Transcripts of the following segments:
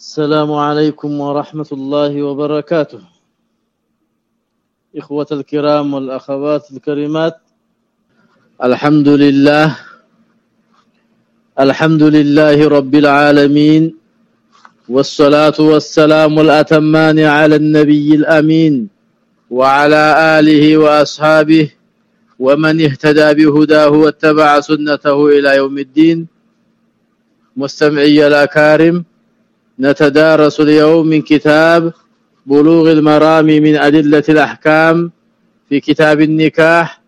السلام عليكم ورحمة الله وبركاته. إخوة الكرام والأخوات الكريمات الحمد لله الحمد لله رب العالمين والصلاة والسلام الأتمان على النبي الأمين وعلى آله وأصحابه ومن اهتدى بهداه واتبع سنته إلى يوم الدين. مستمعي الأكارم نتدارس اليوم من كتاب بلوغ المرام من أدلة الأحكام في كتاب النكاح.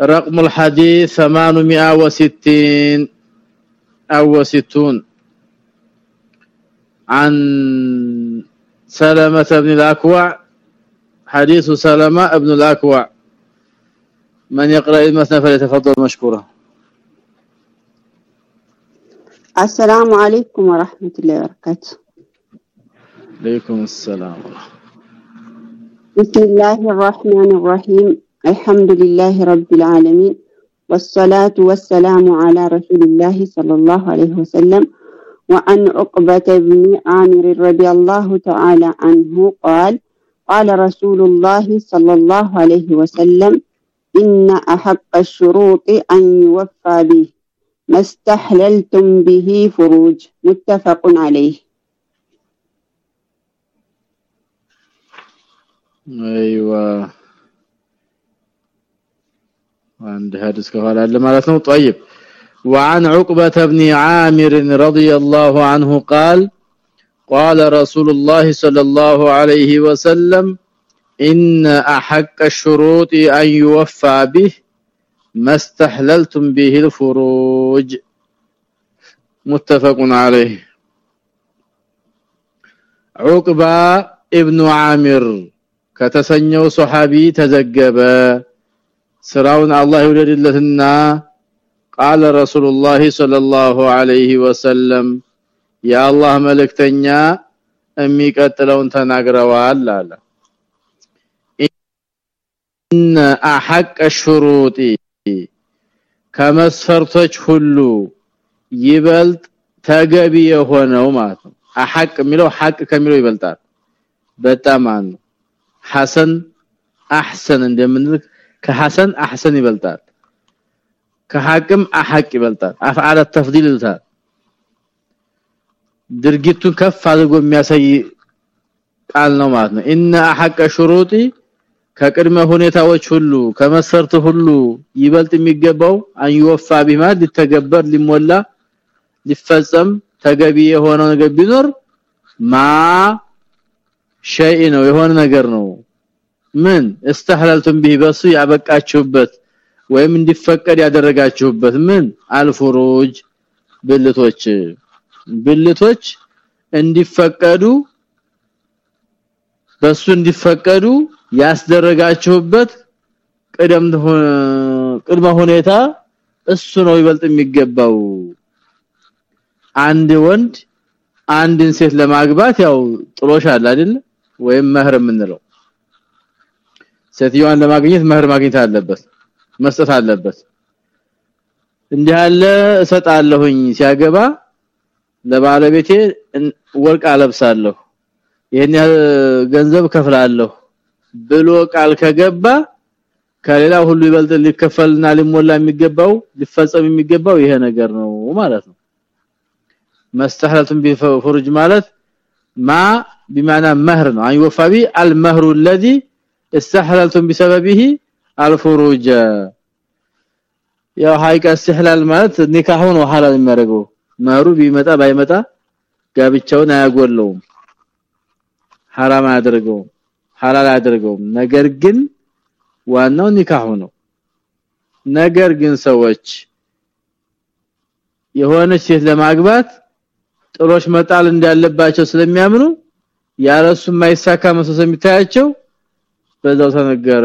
رقم الحديث 860 أو 60 عن سلمة بن الأكوع حديث سلمة بن الأكوع. من يقرأ المثنى فليتفضل مشكورا. السلام عليكم ورحمة الله وبركاته. عليكم السلام بسم الله الرحمن الرحيم. الحمد لله رب العالمين. والصلاة والسلام على رسول الله صلى الله عليه وسلم. وعن عقبة بن عامر رضي الله تعالى عنه قال قال رسول الله صلى الله عليه وسلم إن أحق الشروط أن يوفى به. ما استحللتم به فروج. متفق عليه. أيوة. عند هذا السؤال لما لا طيب. وعن عقبة بن عامر رضي الله عنه قال قال رسول الله صلى الله عليه وسلم إن أحق الشروط أن يوفى به ما استحللتم به الفروج متفق عليه عقبة ابن عامر ከተሰኘው ሱሐቢ ተዘገበ ስራውን አላህ ይወደድለትና قال رسول الله صلى الله عليه وسلم يا الله መልእክተኛ የሚቀጥለውን ተናግረዋል አለ ان احق الشروط ከመስፈርቶች ሁሉ ይበልጥ ተገቢ የሆነው ማለት ነው። አሐቅ የሚለው ሐቅ ከሚለው ይበልጣል። በጣም ነው። ሐሰን አህሰን እንደምንል ከሐሰን አህሰን ይበልጣል። ከሐቅም አሐቅ ይበልጣል። አፍዓለ ተፍዲል ይልታል ድርጊቱን ከፍ አድርጎ የሚያሳይ ቃል ነው ማለት ነው። ኢነ አሐቀ ሹሩጢ ከቅድመ ሁኔታዎች ሁሉ ከመሰርት ሁሉ ይበልጥ የሚገባው አንይወፋ ቢማ ሊተገበር ሊሞላ ሊፈጸም ተገቢ የሆነው ነገር ቢኖር ማ ሸይ ነው የሆነ ነገር ነው ምን استحللتم به በሱ ያበቃችሁበት ወይም እንዲፈቀድ ያደረጋችሁበት ምን አልፍሩጅ ብልቶች ብልቶች እንዲፈቀዱ በሱ እንዲፈቀዱ ያስደረጋችሁበት ቅደም ቅድመ ሁኔታ እሱ ነው ይበልጥ የሚገባው። አንድ ወንድ አንድን ሴት ለማግባት ያው አለ አይደል? ወይም መህር የምንለው ሴትዮዋን ለማግኘት መህር ማግኘት አለበት መስጠት አለበት። እንዲህ ያለ እሰጣለሁኝ ሲያገባ ለባለቤቴ ወርቅ አለብሳለሁ። ይሄን ገንዘብ ከፍላለሁ ብሎ ቃል ከገባ ከሌላ ሁሉ ይበልጥ ሊከፈልና ሊሞላ የሚገባው ሊፈጸም የሚገባው ይሄ ነገር ነው ማለት ነው መስተህለቱን ቢፈሩጅ ማለት ማ بمعنى مهر ነው አይወፋቢ المهر الذي استحللتم بسببه الفروج ያው ሀይቀ استحلال ማለት ኒካሁ ነው ሐላል የሚያደርገው መህሩ ቢመጣ ባይመጣ ጋብቻውን አያጎለውም ሐራም አያደርገው ሐላል አያደርገውም። ነገር ግን ዋናው ኒካሁ ነው ነገር ግን ሰዎች የሆነች ሴት ለማግባት ጥሎሽ መጣል እንዳለባቸው ስለሚያምኑ ያለሱ ማይሳካ መስሎ የሚታያቸው በዛው ተነገረ።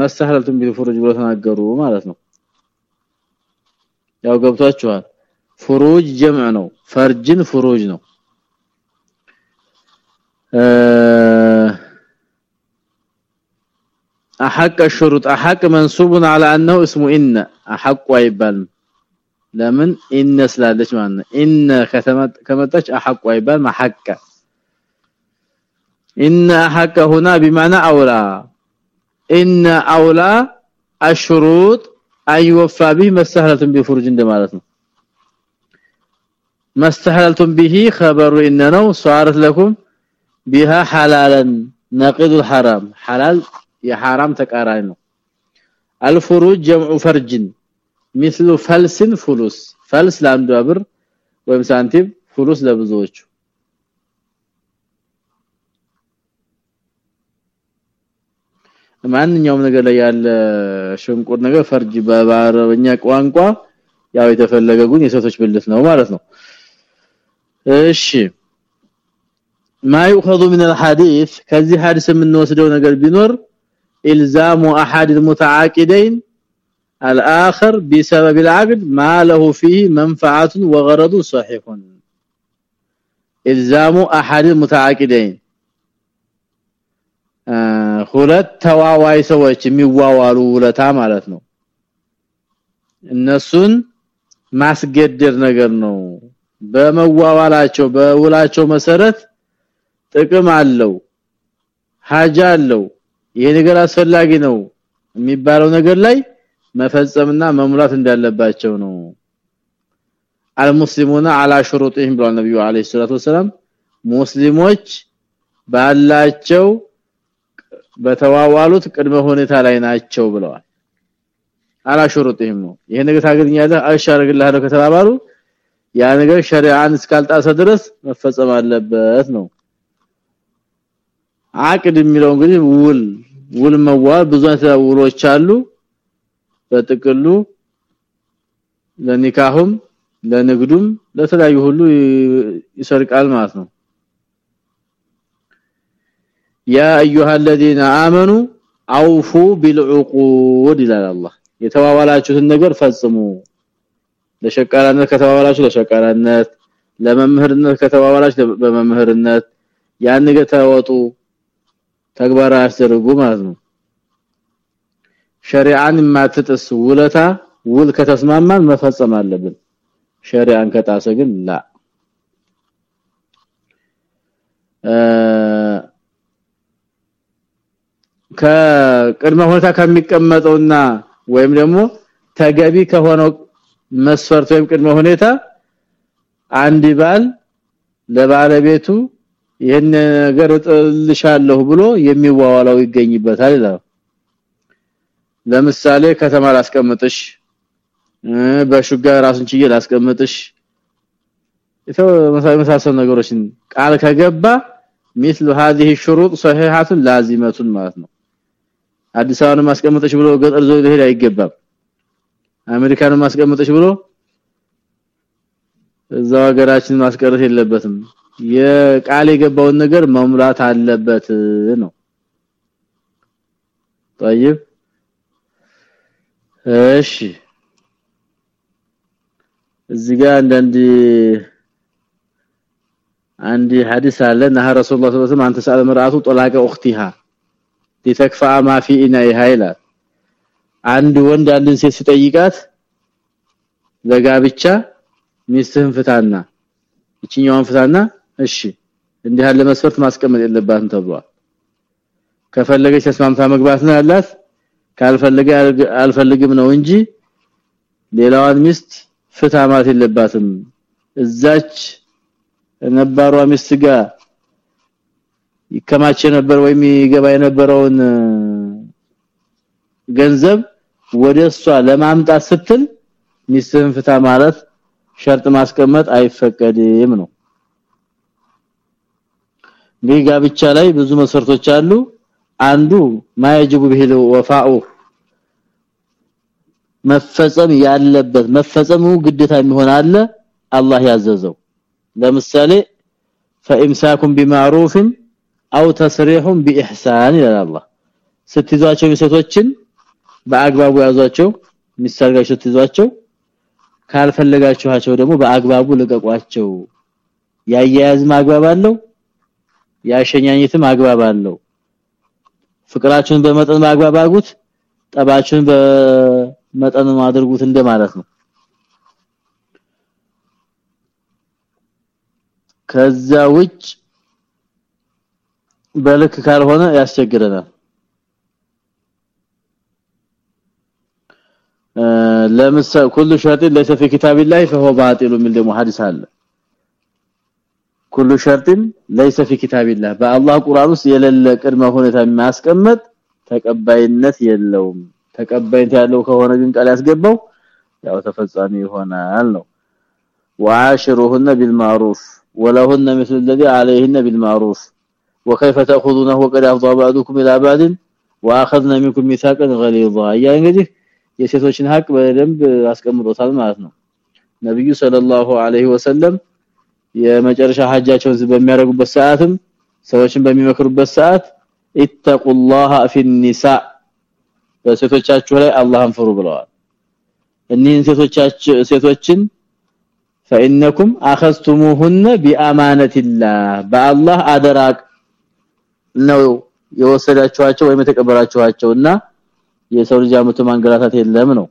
መስተሐለቱን ቢልፍሩጅ ብሎ ተናገሩ ማለት ነው። ያው ገብቷችኋል። ፍሩጅ ጀምዕ ነው። ፈርጅን ፍሩጅ ነው أحق الشروط أحق منصوب على أنه اسم إن. أحق ويبال لمن؟ إن سلالش معنى إن كتمت كمتش أحق ويبال ما حق إن أحق هنا بمعنى أولى. إن أولى الشروط اي وفى به ما استهلتم بفرج دمالتنا ما استهللتم به خبر إننا صارت لكم بها حلالا. ناقض الحرام. حلال የሐራም ተቃራኒ ነው الفروج جمع فرج مثل فلس فلوس فلس ለአንዱ ብር ወይም ሳንቲም ፍሉስ ለብዙዎቹ ማንኛውም ነገር ላይ ያለ ሽንቁር ነገር ፈርጅ በአረበኛ ቋንቋ ያው የተፈለገ ጉን የሴቶች ብልት ነው ማለት ነው እሺ ما يؤخذ من الحديث ከዚህ ሐዲስ የምንወስደው ነገር ቢኖር الزام احد المتعاقدين الاخر بسبب العقد ما له فيه منفعه وغرض صحيح الزام احد المتعاقدين ሁለት ተዋዋይ ሰዎች የሚዋዋሉ ውለታ ማለት ነው እነሱን ማስገደድ ነገር ነው በመዋዋላቸው በውላቸው መሰረት ጥቅም አለው ሀጃ አለው ይሄ ነገር አስፈላጊ ነው የሚባለው ነገር ላይ መፈጸምና መሙላት እንዳለባቸው ነው። አልሙስሊሙና አላ ሹሩጢሂም ብሏል ነብዩ አለይሂ ሰላቱ ወሰለም ሙስሊሞች ባላቸው በተዋዋሉት ቅድመ ሁኔታ ላይ ናቸው ብለዋል። አላ ሹሩጢሂም ነው። ይሄ ነገር ታገኛለህ አሻርግልሃለሁ ከተባባሉ ያ ነገር ሸሪዓን እስካልጣሰ ድረስ መፈጸም አለበት ነው አቅድ የሚለው እንግዲህ ውል ውል መዋል ብዙ ውሎች አሉ በጥቅሉ ለኒካሁም ለንግዱም ለተለያዩ ሁሉ ይሰርቃል ማለት ነው ያ ايها الذين امنوا اوفوا بالعقود ይላል አላህ የተዋዋላችሁትን ነገር ፈጽሙ ለሸቃራነት ከተዋዋላችሁ ለሸቃራነት ለመምህርነት ከተዋዋላችሁ በመምህርነት ያን ነገር ተወጡ ተግባር አያስደርጉ ማለት ነው። ሸሪዓን ማትጥስ ውለታ ውል ከተስማማን መፈጸም አለብን። ሸሪዓን ከጣሰ ግን ላ። ከቅድመ ሁኔታ ከሚቀመጠውና ወይም ደግሞ ተገቢ ከሆነው መስፈርት ወይም ቅድመ ሁኔታ አንድ ባል ለባለቤቱ ይሄን ነገር ጥልሻለሁ ብሎ የሚዋዋለው ይገኝበታል ይላል ለምሳሌ ከተማ ላስቀምጥሽ በሹጋ ራስን ችዬ ላስቀምጥሽ የተመሳሰሉ ነገሮችን ቃል ከገባ مثل هذه الشروط صحيحه لازمه ማለት ነው አዲስ አበባን ማስቀምጥሽ ብሎ ገጠር ዘው ሊሄድ አይገባም አሜሪካን ማስቀምጥሽ ብሎ እዛው ሀገራችን ማስቀረት የለበትም የቃል የገባውን ነገር መሙላት አለበት ነው طيب እሺ እዚህ ጋር አንዳንድ አንድ ሐዲስ አለ ነሐ ረሱላህ ሰለላሁ ዐለይሂ ወሰለም አንተ ሰአለ መርአቱ ጠላቀ اختها لتكفى ما في انها ይላል አንድ ወንድ አንድን ሴት ሲጠይቃት ለጋብቻ ሚስትህን ፍታና እቺኛውን ፍታና እሺ እንዲህ ያለ መስፈርት ማስቀመጥ የለባትም ተብሏል። ከፈለገች ተስማምታ መግባት ነው ያላት ካልፈለገ አልፈልግም ነው እንጂ ሌላዋን ሚስት ፍታ ማለት የለባትም። እዛች ነባሯ ሚስት ጋር ይከማች ነበር ወይም ይገባ የነበረውን ገንዘብ ወደሷ ለማምጣት ስትል ሚስትህን ፍታ ማለት ሸርጥ ማስቀመጥ አይፈቀድም ነው ጋብቻ ላይ ብዙ መስፈርቶች አሉ አንዱ ማይጅቡ ቢሄዱ ወፋኡ መፈጸም ያለበት መፈጸሙ ግዴታ የሚሆን አለ አላህ ያዘዘው ለምሳሌ فامساكم بمعروف او تسريح باحسان ይላል አላህ ስትይዟቸው ሚስቶችን በአግባቡ ያዟቸው ሚሰርጋቸው ስትይዟቸው ካልፈለጋችኋቸው ደግሞ በአግባቡ ልቀቋቸው ያያያዝ ማግባብ አለው ያሸኛኝትም አግባብ አለው። ፍቅራችሁን በመጠን ማግባብ አድርጉት ጠባችን በመጠን አድርጉት እንደማለት ነው። ከዛ ውጭ በልክ ካልሆነ ያስቸግረናል። ለምሳሌ ኩሉ ሸርጥ ለይሰ في كتاب الله فهو باطل من المحادثه ሐዲስ አለ كل شرط ليس في كتاب الله በአላህ ቁርአን ውስጥ የሌለ ቅድመ ሁኔታ የሚያስቀምጥ ተቀባይነት የለውም ተቀባይነት ያለው ከሆነ ግን ቃል ያስገባው ያው ተፈጻሚ ይሆናል ነው وعاشرهن بالمعروف ولهن مثل الذي عليهن بالمعروف وكيف تاخذونه وقد افضى بعضكم الى بعض واخذنا منكم ميثاقا غليظا ያ እንግዲህ የሴቶችን ሀቅ በደንብ አስቀምጦታል ማለት ነው ነብዩ ሰለላሁ ዐለይሂ ወሰለም የመጨረሻ ሐጃቸውን በሚያደርጉበት ሰዓትም ሰዎችን በሚመክሩበት ሰዓት ኢተቁላህ ፊ النساء በሴቶቻችሁ ላይ አላህን ፍሩ ብለዋል እኒህን ሴቶቻችሁ ሴቶችን فانكم اخذتموهن بامانه الله በአላህ አደራቅ ነው የወሰዳችኋቸው ወይም የተቀበላችኋቸውና የሰው ልጅ አመቱ ማንገላታት የለም ነው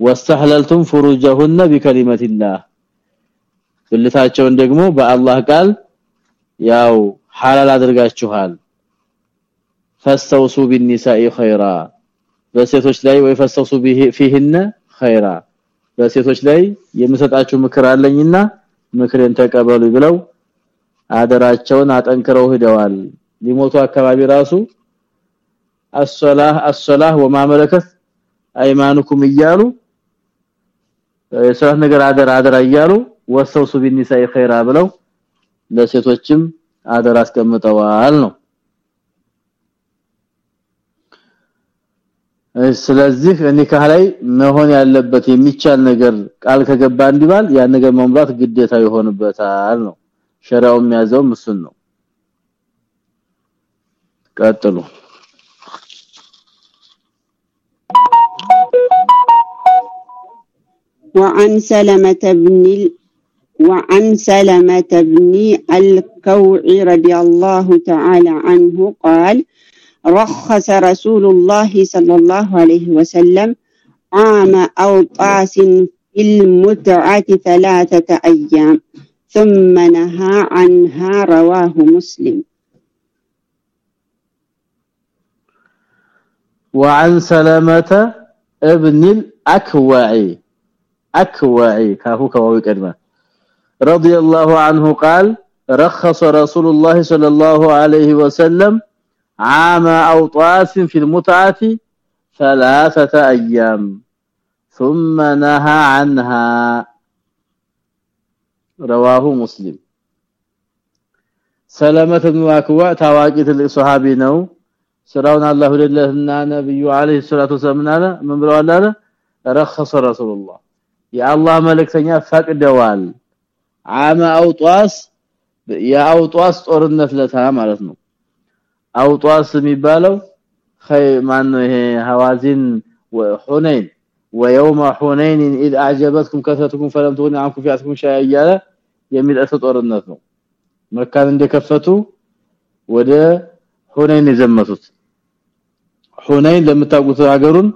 ወስተህለልቱም ፍሩጀሁነ بكلمه الله ብልታቸውን ደግሞ በአላህ ቃል ያው ሐላል አድርጋችኋል ፈስተውሱ بالنساء خيرا በሴቶች ላይ ወይ ፈስተውሱ فيهن خيرا በሴቶች ላይ የምሰጣችሁ ምክር አለኝና ምክሬን ተቀበሉ ብለው አደራቸውን አጠንክረው ሄደዋል ሊሞቱ አካባቢ ራሱ الصلاه الصلاه وما ملكت ايمانكم እያሉ የሰራት ነገር አደራ አደራ እያሉ ወሰውሱ ቢኒሳይ ኸይራ ብለው ለሴቶችም አደራ አስቀምጠዋል ነው ስለዚህ ኒካህ ላይ መሆን ያለበት የሚቻል ነገር ቃል ከገባ እንዲባል ያን ነገር መምራት ግዴታ ይሆንበታል ነው ሸሪዓው የሚያዘው እሱን ነው ቀጥሉ وعن سلمة بن وعن سلمة بن الكوع رضي الله تعالى عنه قال رخص رسول الله صلى الله عليه وسلم عام أوطاس في المتعة ثلاثة أيام ثم نهى عنها رواه مسلم. وعن سلامة ابن الأكوعي أكوعي كافو كواوي كلمة رضي الله عنه قال رخص رسول الله صلى الله عليه وسلم عام أو طاس في المتعة ثلاثة أيام ثم نهى عنها. رواه مسلم. سلامة بن واكوا تاواقي تلك نو. سرون الله لله النبي عليه الصلاة والسلام من بروا الله رخص رسول الله. يا الله ملكتنيا فقدوال አመ አውጧስ የአውጧስ ጦርነት ለታ ማለት ነው አውጧስ የሚባለው ማን ነው ይሄ ሐዋዚን ወሁነይን ويوم حنين اذ اعجبتكم كثرتكم فلم تغن عنكم فئتكم شيئا እያለ የሚደርስ ጦርነት ነው መካን እንደከፈቱ ወደ ሁነይን የዘመቱት ሁነይን ለምታውቁት ሀገሩን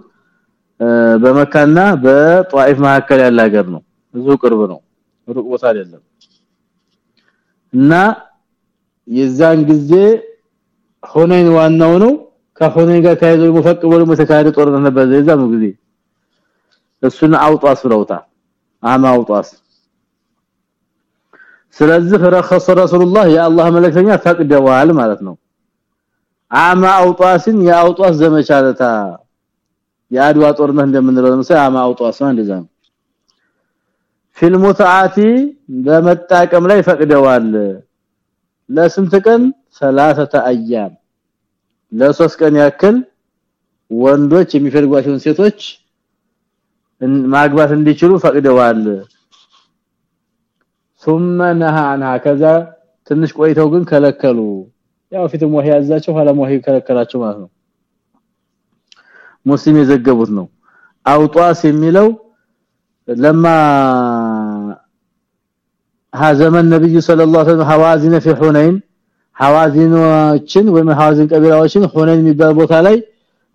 በመካና በጧኢፍ መካከል ያለ ሀገር ነው ብዙ ቅርብ ነው ሩቅ ቦታ አይደለም። እና የዛን ጊዜ ሁነይን ዋናው ነው። ከሁነይን ጋር ተያይዞ መፈቅ ብሎ መተካሄደ ጦርነት ነበር የዛኑ ጊዜ። እሱን አውጣስ ብለውታል አማ አውጣስ ስለዚህ ረخص ረሱላህ የአላህ መልእክተኛ ፈቅደዋል ማለት ነው። አማ አውጣስን የአውጣስ ዘመቻለታ የአድዋ ጦርነት እንደምንለው ለምሳሌ አማ አውጣስ እንደዛ ነው ፊልሙታአቲ በመጣቀም ላይ ፈቅደዋል ለስንት ቀን 30 አያም ለሶስት ቀን ያክል ወንዶች የሚፈልጓቸውን ሴቶች ማግባት እንዲችሉ ፈቅደዋል ثم نهى عنها كذا ትንሽ ቆይተው ግን ከለከሉ ያው ፊትም ወህ ያዛቸው ኋላም ወህ ከለከላቸው ማለት ነው ሙስሊም የዘገቡት ነው አውጧስ የሚለው ለማ ሀዘመን ነብዩ ሰለላሁ ዐለይሂ ወሰለም ሐዋዚን في ሁነይን ሐዋዚኖችን ወይም ሐዋዚን ቀቢላዎችን ሁነይን የሚባል ቦታ ላይ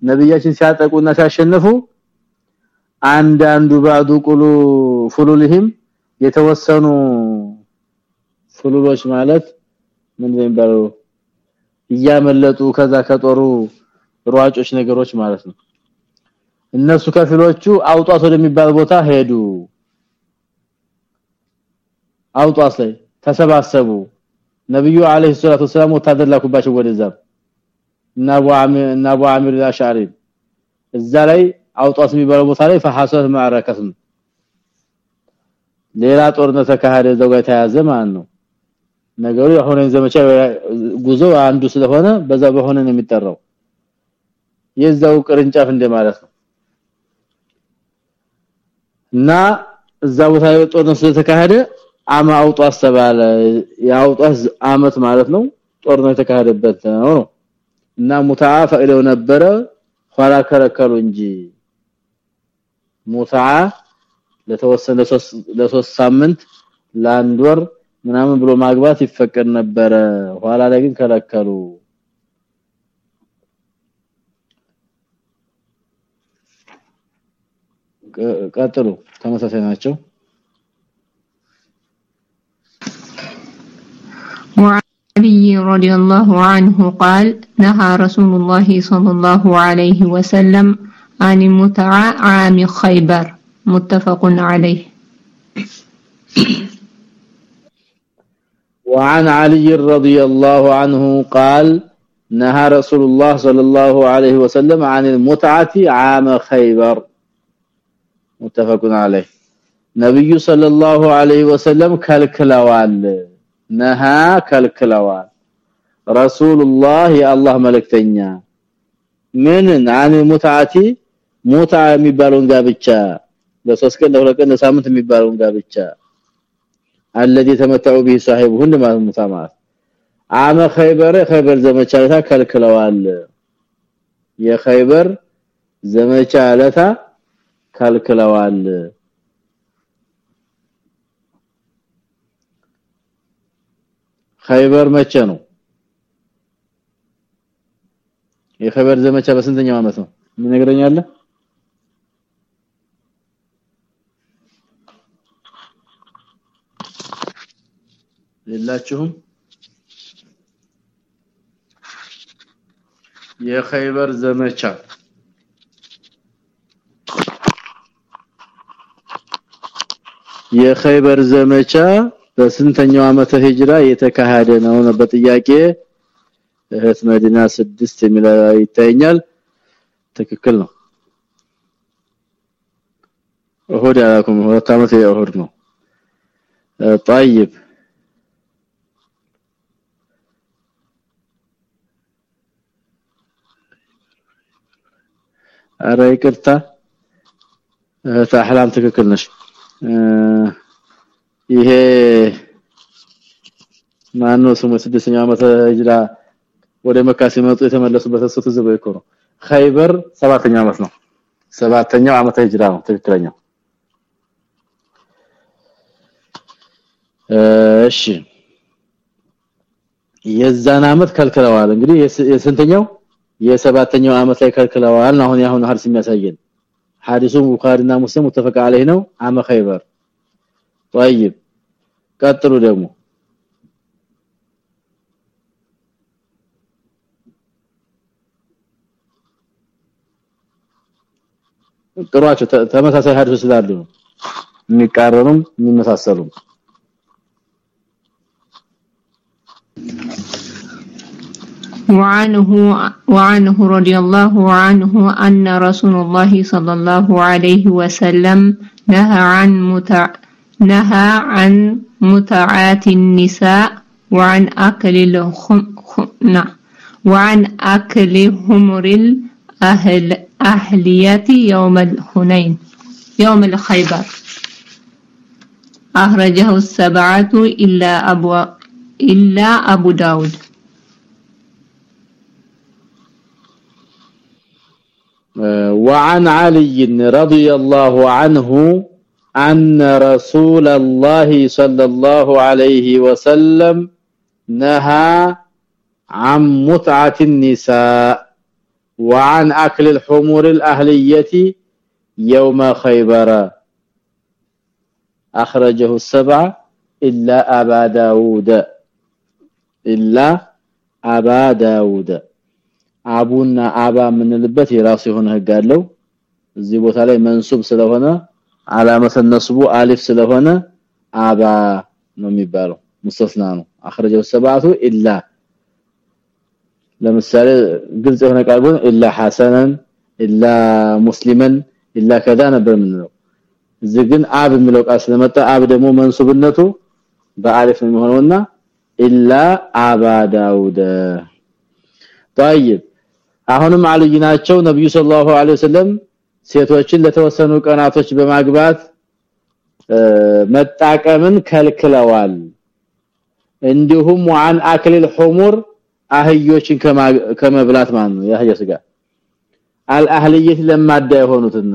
ነብያችን ሲያጠቁና ሲያሸንፉ አንዳንዱ ባዱ ቁሉ ፉሉልህም የተወሰኑ ፍሉሎች ማለት ምን የሚባለው? እያመለጡ ከዛ ከጦሩ ሯጮች ነገሮች ማለት ነው። እነሱ ከፊሎቹ አውጧት ወደሚባል ቦታ ሄዱ አውጧት ላይ ተሰባሰቡ። ነብዩ አለይሂ ሰላቱ ወሰለም ወታደር ላኩባቸው ወደዛ። እና አቡ እና አቡ አሚር አልአሽዓሪ። እዛ ላይ አውጧት የሚባለው ቦታ ላይ ፈሐሰት ማዕረከት ሌላ ጦርነት ተካሄደ ዘው ጋር ተያዘ ማለት ነው። ነገሩ የሆነን ዘመቻ ጉዞ አንዱ ስለሆነ በዛ በሆነ ነው የሚጠራው። የዛው ቅርንጫፍ እንደማለት ነው። እና እዛ ቦታ ላይ ጦርነት ስለተካሄደ አማ አውጧ አስተባለ። ያውጧስ አመት ማለት ነው። ጦርነት የተካሄደበት ነው። እና ሙታአ ፈቅደው ነበረ። ኋላ ከለከሉ እንጂ ሙታአ ለተወሰነ ለሶስት ሳምንት ለአንድ ወር ምናምን ብሎ ማግባት ይፈቀድ ነበረ። ኋላ ላይ ግን ከለከሉ። ቀጥሉ። ተመሳሳይ ናቸው وعلي رضي الله عنه قال نهى رسول الله صلى الله عليه وسلم عن المتعة عام خيبر. متفق عليه. وعن علي رضي الله عنه قال نهى رسول الله صلى الله عليه وسلم عن المتعة عام خيبر. متفق عليه. نبي صلى الله عليه وسلم كلكلوال. ነሃ ከልክለዋል ረሱልላህ የአላህ መልእክተኛ ምን አን ሙታቲ ሙታ የሚባለውን ጋብቻ ለሶስት ቀን ለሁለት ቀን ለሳምንት የሚባለውን ጋብቻ الذي تمتعوا به صاحبهن ما ሙታማት አመ ኸይበር ኸይበር ዘመቻ ለታ ከልክለዋል የኸይበር ዘመቻ ለታ ከልክለዋል ኸይበር መቼ ነው? የኸይበር ዘመቻ በስንተኛው አመት ነው? ምን ነገረኛለ ሌላችሁም የኸይበር ዘመቻ የኸይበር ዘመቻ በስንተኛው ዓመተ ሂጅራ የተካሄደ ነው ነበር ጥያቄ እህት መዲና 6 የሚለው ይታየኛል ትክክል ነው እሁድ ያላኩም ሁለት ዓመት የእሁድ ነው طيب አረ ይቅርታ ታህላም ትክክል ነሽ ይሄ ማነው ስሙ? ስድስተኛው ዓመተ ሂጅራ ወደ መካ ሲመጡ የተመለሱበት እሱ ትዝበው እኮ ነው። ኸይበር ሰባተኛው ዓመት ነው። ሰባተኛው ዓመተ ሂጅራ ነው ትክክለኛው። እሺ። የዛን አመት ከልክለዋል። እንግዲህ የስንተኛው? የሰባተኛው አመት ላይ ከልክለዋል አሁን ያሁን ሐዲስ የሚያሳየን። ሐዲሱ ቡኻሪና ሙስሊም ተፈቃ አለህ ነው። አመ ኸይበር። طيب ቀጥሉ ደግሞ ጥሯቸው ተመሳሳይ ሐዲስ ስላሉ የሚቃረኑም የሚመሳሰሉም وعنه وعنه رضي الله عنه أن رسول الله صلى الله عليه وسلم نهى عن متع نهى عن متعات النساء وعن أكل الخم وعن أكل همر الأهل أهلية يوم الحنين يوم الخيبر. أخرجه السبعة إلا أبو إلا أبو داود. وعن علي رضي الله عنه أن رسول الله صلى الله عليه وسلم نهى عن متعة النساء وعن أكل الحمور الأهلية يوم خيبر أخرجه السبع إلا أبا داود إلا أبا داود አቡና አባ የምንልበት የራሱ የሆነ ህግ አለው እዚህ ቦታ ላይ መንሱብ ስለሆነ አላመሰን አሊፍ ስለሆነ አባ ነው የሚባለው። ሙስተስና ነው። አخرجው ሰባቱ ኢላ። ለምሳሌ ግልጽ የሆነ ቃል ግን ኢላ ሐሰናን ኢላ ሙስሊማን ኢላ ከዛ ነበር ምንለው እዚህ ግን አብ የሚለው ቃል ስለመጣ አብ ደግሞ መንሱብነቱ በአሊፍ ነው የሚሆነውና ኢላ አባ ዳውድ طيب አሁንም አልይ ናቸው። ነብዩ ሰለላሁ ዐለይሂ ወሰለም ሴቶችን ለተወሰኑ ቀናቶች በማግባት መጣቀምን ከልክለዋል። እንዲሁም وعن أكل الحمر አህዮችን ከመብላት ማለት ነው። ያህያ ስጋ። አልአህልየት ለማዳ የሆኑትን።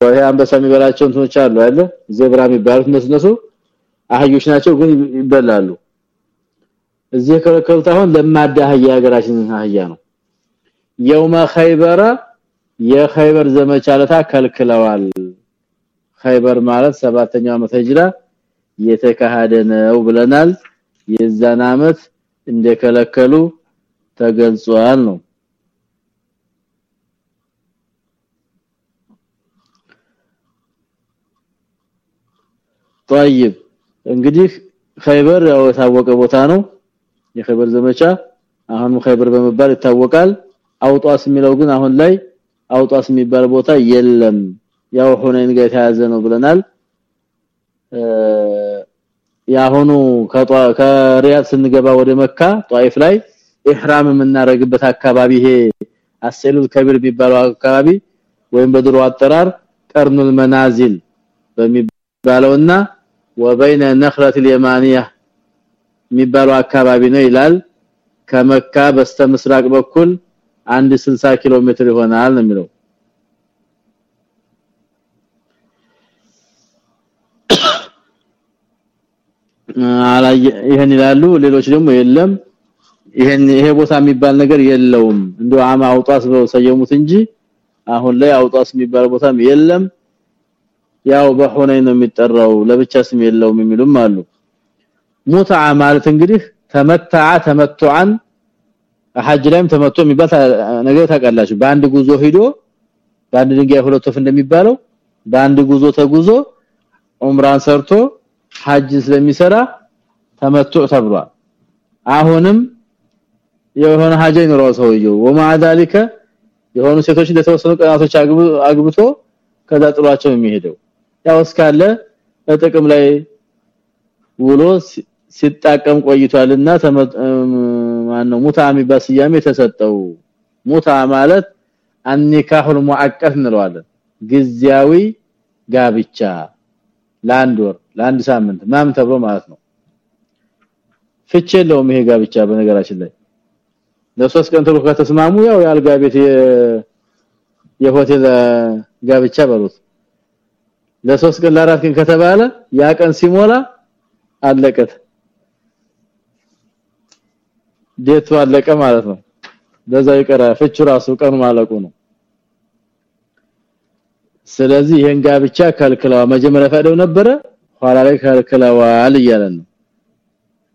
ወይ አንበሳ የሚበላቸው እንትኖች አሉ አይደል? ዜብራ የሚባሉት እነሱ አህዮች ናቸው ግን ይበላሉ። እዚህ ከለከሉት አሁን ለማዳ አህያ ሀገራችን አህያ ነው። የውመ ኸይበረ የኸይበር ዘመቻ ለታ ከልክለዋል ኸይበር ማለት ሰባተኛው ዓመት ሂጅራ የተካሄደ ነው ብለናል የዛን ዓመት እንደከለከሉ ተገልጿል ነው طيب እንግዲህ ኸይበር ያው የታወቀ ቦታ ነው የኸይበር ዘመቻ አሁን ኸይበር በመባል ይታወቃል አውጣስ የሚለው ግን አሁን ላይ አውጣስ የሚባል ቦታ የለም ያው ሆነን ጋር የተያዘ ነው ብለናል ያሁኑ ከሪያድ ስንገባ ወደ መካ ጧይፍ ላይ ኢህራም የምናረግበት አካባቢ ይሄ አሰሉል ከቢር የሚባለው አካባቢ ወይም በድሮ አጠራር ቀርኑል መናዚል በሚባለውና ወበይነ ነኽረት اليمانيه የሚባለው አካባቢ ነው ይላል ከመካ በስተምስራቅ በኩል አንድ 60 ኪሎ ሜትር ይሆናል ነው የሚለው። ይሄን ይላሉ ሌሎች ደግሞ የለም። ይሄን ይሄ ቦታ የሚባል ነገር የለውም። እንደው አማ አውጣስ ብለው ሰየሙት እንጂ አሁን ላይ አውጣስ የሚባል ቦታም የለም። ያው በሆነኝ ነው የሚጠራው ለብቻ ስም የለውም የሚሉም አሉ። ሙተዓ ማለት እንግዲህ ተመተዓ ተመቱዓን ሐጅ ላይም ተመቶ የሚባል ነገር ታውቃላችሁ። በአንድ ጉዞ ሂዶ በአንድ ድንጋይ ሁለት ወፍ እንደሚባለው በአንድ ጉዞ ተጉዞ ዑምራን ሰርቶ ሐጅ ስለሚሰራ ተመቶ ተብሏል። አሁንም የሆነ ሐጅ ይኖረው ሰውየው። ወማዳሊከ የሆኑ ሴቶች ለተወሰኑ ቀናቶች አግብቶ ከዛ ጥሏቸው የሚሄደው። ያው እስካለ በጥቅም ላይ ውሎ ሲጣቀም ቆይቷልና ማነው ሙታ የሚባል ስያሜ ተሰጠው። ሙታ ማለት አንኒካሁል ሙአቀት እንለዋለን። ግዚያዊ ጋብቻ ለአንድ ወር ለአንድ ሳምንት ማም ተብሎ ማለት ነው። ፍቼ የለውም ይሄ ጋብቻ በነገራችን ላይ። ለሶስት ቀን ተብሎ ከተስማሙ ያው ያልጋ የሆቴል ጋብቻ በሉት። ለሶስት ቀን ለአራት ቀን ከተባለ ያ ቀን ሲሞላ አለቀት ዴቱ አለቀ ማለት ነው በዛው ይቀራ ፍቹ ራሱ ቀኑ ማለቁ ነው ስለዚህ ይሄን ጋብቻ ከልክለዋ መጀመሪያ ፈደው ነበረ ኋላ ላይ ከልክለዋል እያለን ነው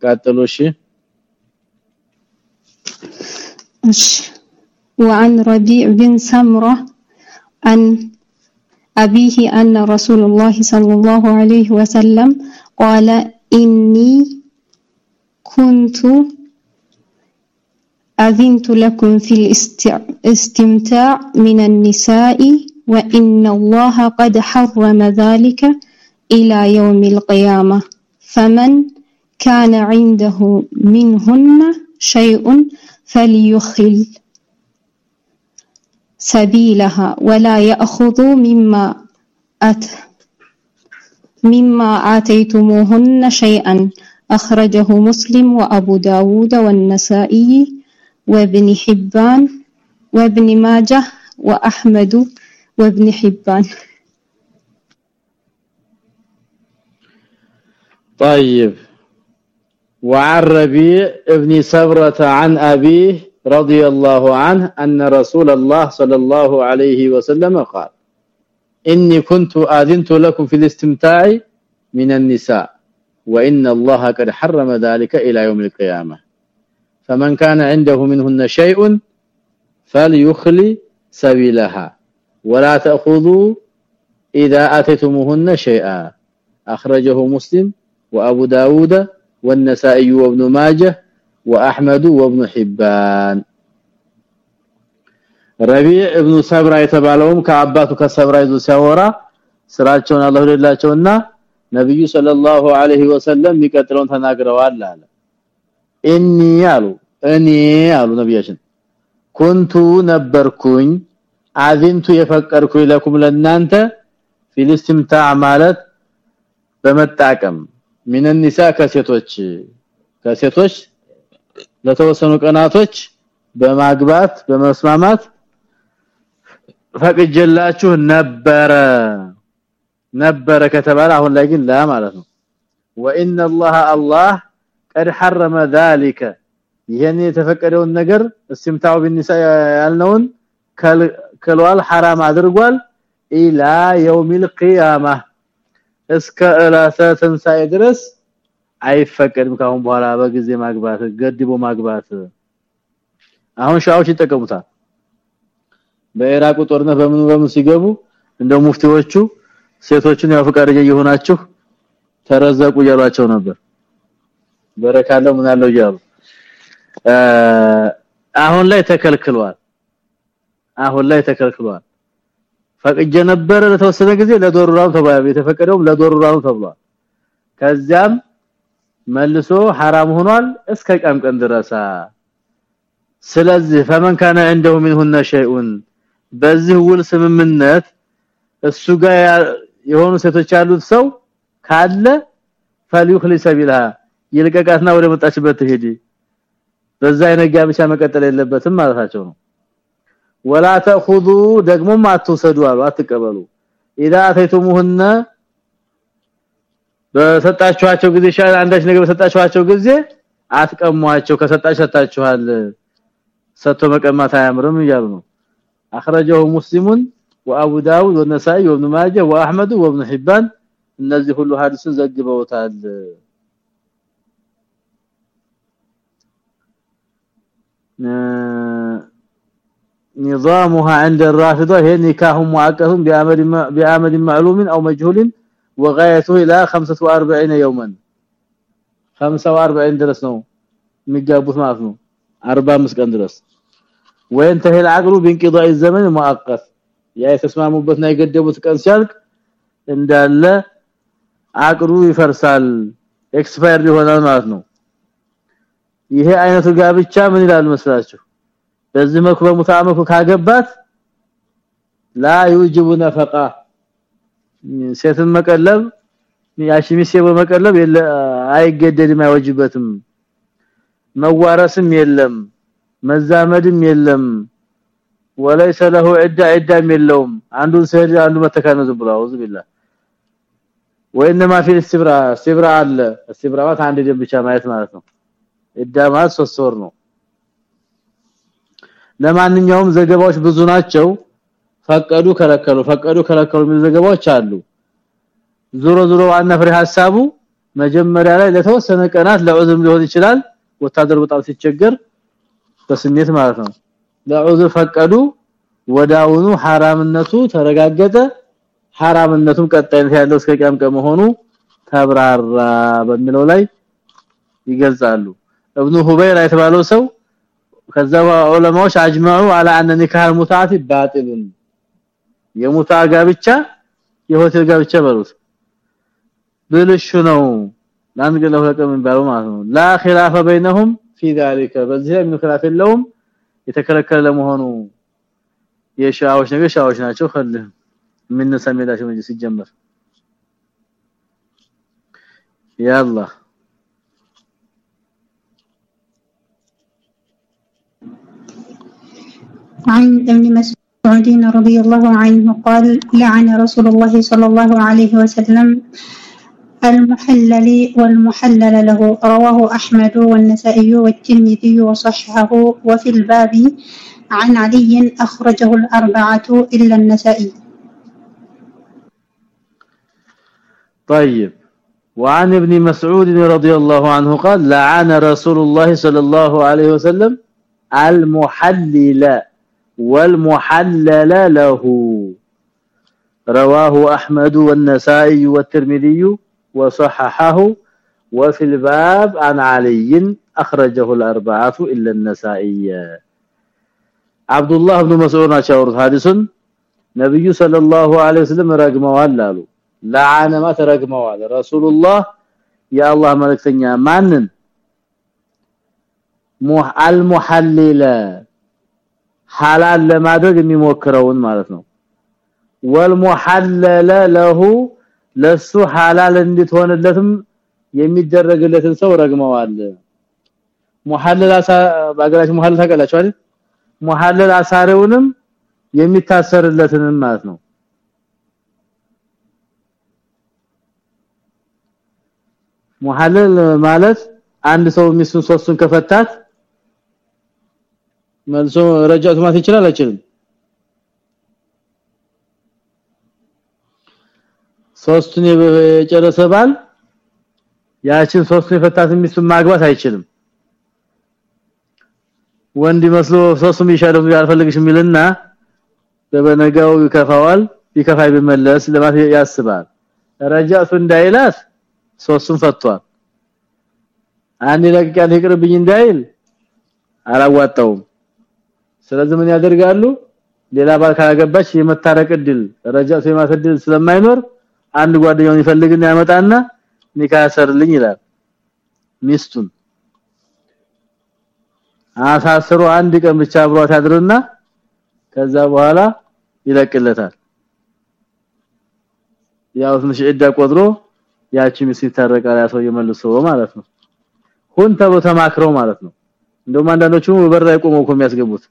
ቀጥሉ እሺ እሺ وعن ربيع بن سمرة عن أبيه أن رسول الله صلى الله عليه وسلم قال إني كنت أذنت لكم في الاستمتاع من النساء وإن الله قد حرم ذلك إلى يوم القيامة. فمن كان عنده منهن شيء فليخل سبيلها ولا يأخذ مما أت مما آتيتموهن شيئا. أخرجه مسلم وأبو داود والنسائي وابن حبان وابن ماجه وأحمد وابن حبان. طيب. وعن ربيع ابن سبرة عن أبيه رضي الله عنه أن رسول الله صلى الله عليه وسلم قال إني كنت آذنت لكم في الاستمتاع من النساء وإن الله قد حرم ذلك إلى يوم القيامة. فمن كان عنده منهن شيء فليخلي سبيلها ولا تاخذوا اذا اتيتموهن شيئا اخرجه مسلم وابو داود والنسائي وابن ماجه واحمد وابن حبان ረቢዕ ኢብኑ ሰብራ የተባለውም ከአባቱ ከሰብራ ይዞ ሲያወራ ስራቸውን አላህ ይላቸውና ነብዩ ሰለላሁ ዐለይሂ ወሰለም የሚቀጥለውን ተናግረዋል አለ ኢኒ አሉ እኔ አሉ ነብያችን ኩንቱ ነበርኩኝ አዚንቱ የፈቀርኩ ለኩም ለናንተ ፊልስቲምታ ማለት በመጣቀም ሚን النساء ከሴቶች ከሴቶች ለተወሰኑ ቀናቶች በማግባት በመስማማት ፈቅጀላችሁ ነበረ ነበረ ከተባለ አሁን ላይ ግን ላ ማለት ነው وان الله الله قد حرم ذلك ይሄን የተፈቀደውን ነገር እስቲምታው ቢንሳ ያልነውን ከልዋል حرام አድርጓል ኢላ የውሚል ቂያማ እስከ ዕለተ ትንሳኤ ድረስ አይፈቀድም ካሁን በኋላ በጊዜ ማግባት ገድቦ ማግባት አሁን ሻዎች ይጠቀሙታል በኢራቁ ጦርነት በምን በምን ሲገቡ እንደ ሙፍቲዎቹ ሴቶችን ያው ፍቃደኛ እየሆናችሁ ተረዘቁ እያሏቸው ነበር በረካለው ምን አለው እያሉ አሁን ላይ ተከልክሏል አሁን ላይ ተከልክሏል ፈቅጀ ነበር ለተወሰነ ጊዜ ለዶሩራው ተባለ የተፈቀደውም ለዶሩራው ተብሏል ከዚያም መልሶ حرام ሆኗል እስከ ቀም ቀን ድረሳ ስለዚህ فمن كان عنده منهن شيء በዚህ ውል ስምምነት እሱ ጋር የሆኑ ሴቶች ያሉት ሰው ካለ ፈሊዩኽሊ ሰቢላ ይልቀቃትና ወደ መጣችበት ትሄዲ በዛ አይነት ጋብቻ መቀጠል የለበትም ማለታቸው ነው ወላ ተኹዙ ደግሞም አትወሰዱ አሉ አትቀበሉ اذا اتيتموهن በሰጣችኋቸው ጊዜ ሻል አንዳች ነገር በሰጣችኋቸው ጊዜ አትቀሟቸው ከሰጣች ሰጣችኋል ሰጥቶ መቀማት አያምርም እያሉ ነው اخرجه مسلم وابو داود والنسائي وابن ماجه واحمد وابن حبان እነዚህ ሁሉ ሐዲስን ዘግበውታል نظامها عند الرافضه هي نكاح مؤقت بعمل بعمل معلوم او مجهول وغايته الى 45 يوما 45 ድረስ ነው የሚጋቡት ማለት ነው 45 ቀን ድረስ وينتهي العقل بانقضاء الزمن المؤقت ያ የተስማሙበትና የገደቡት ቀን ሲያልቅ እንዳለ አቅሩ ይፈርሳል ኤክስፓየር ይሆናል ማለት ነው ይሄ አይነቱ ጋብቻ ምን ይላል መስላችሁ በዚህ መልኩ በሙታመኩ ካገባት ላ ይውጅቡ ነፈቃ። ሴትን መቀለብ ያሽሚስ በመቀለብ አይገደድም አይወጅበትም። መዋረስም የለም መዛመድም የለም። وليس له عده عده የለውም። አንዱን ሰህድ አንዱ መተካነዝ ብሎ አውዝ ቢላ ወይንማ في الاستبراء استبراء አለ። استبراء ማለት አንድ ደም ብቻ ማየት እዳ ማለት ሶስት ነው። ለማንኛውም ዘገባዎች ብዙ ናቸው። ፈቀዱ ከለከሉ። ፈቀዱ ከለከሉ ዘገባዎች አሉ። ዙሮ ዙሮ ዋና ፍሬ ሐሳቡ መጀመሪያ ላይ ለተወሰነ ቀናት ለዑዝም ሊሆን ይችላል። ወታደር በጣም ሲቸገር በስሜት ማለት ነው። ለዑዝር ፈቀዱ ወዳውኑ ሐራምነቱ ተረጋገጠ። ሐራምነቱም ቀጣይነት ያለው እስከ ቀም ከመሆኑ ተብራራ በሚለው ላይ ይገልጻሉ። እብኑ ሁበይራ የተባለው ሰው ከዛ ዑለማዎች አጅማዑ على ان نكاح المتعه باطل የሙታ ጋብቻ የሆቴል ጋብቻ በሉት ብልሹ ነው ለአንድ ገለው ለቀም ባሉ ማለት ነው ላ خلاف بينهم في ذلك በዚህ ምን خلاف የለውም የተከለከለ ለመሆኑ የሻዎች ነገር ሻዎች ናቸው ከልህ ምን ሰሜዳቸው እንጂ ሲጀመር ያላ عن ابن مسعود رضي الله عنه قال لعن رسول الله صلى الله عليه وسلم المحلل والمحلل له رواه أحمد والنسائي والترمذي وصححه وفي الباب عن علي أخرجه الأربعة إلا النسائي. طيب. وعن ابن مسعود رضي الله عنه قال لعن رسول الله صلى الله عليه وسلم المحلل. والمحلل له. رواه أحمد والنسائي والترمذي وصححه. وفي الباب عن علي أخرجه الأربعة إلا النسائي. عبد الله بن مسعود نشاور حديث نبي صلى الله عليه وسلم رغموال قالوا لعن ما ترغموال رسول الله يا الله ملكتنا مانن المحلل. ሐላል ለማድረግ የሚሞክረውን ማለት ነው። ወልሙሐለለ ለሁ ለሱ ሐላል እንድትሆንለትም የሚደረግለትን ሰው ረግመዋል። ሙሐለል በአገራችን ሙሐለል ታውቃላችሁ አይደል? ሙሐለል አሳሪውንም የሚታሰርለትንም ማለት ነው። ሙሐለል ማለት አንድ ሰው ሚስቱን ሶስቱን ከፈታት መልሶ ረጃቱ ማለት ይችላል? አይችልም? ሶስቱን የጨረሰ ባል ያችን ሶስቱን የፈታት ሚስቱን ማግባት አይችልም። ወንድ መስሎ ሶስቱም ይሻለው ያልፈልግሽ ሚልና በበነጋው ይከፋዋል። ይከፋይ ቢመለስ ለማት ያስባል። ረጃቱ እንዳይላት ሶስቱን ፈቷል። አንድ ለቅቃል ይቅርብኝ እንዳይል አላዋጣውም ስለዚህ ምን ያደርጋሉ? ሌላ ባል ካገባች የመታረቅ እድል ረጃቱ የማሰድል ስለማይኖር አንድ ጓደኛውን ይፈልግና ያመጣና ሰርልኝ ይላል። ሚስቱን አሳስሮ አንድ ቀን ብቻ አብሯት ያድርና ከዛ በኋላ ይለቅለታል። ያው ትንሽ እዳ ቆጥሮ ያቺ ሚስት ይታረቃል ያ ሰው የመልሶ ማለት ነው። ሁን ተብሎ ተማክረው ማለት ነው። እንደውም አንዳንዶቹ በር ላይ ቆመው እኮ የሚያስገቡት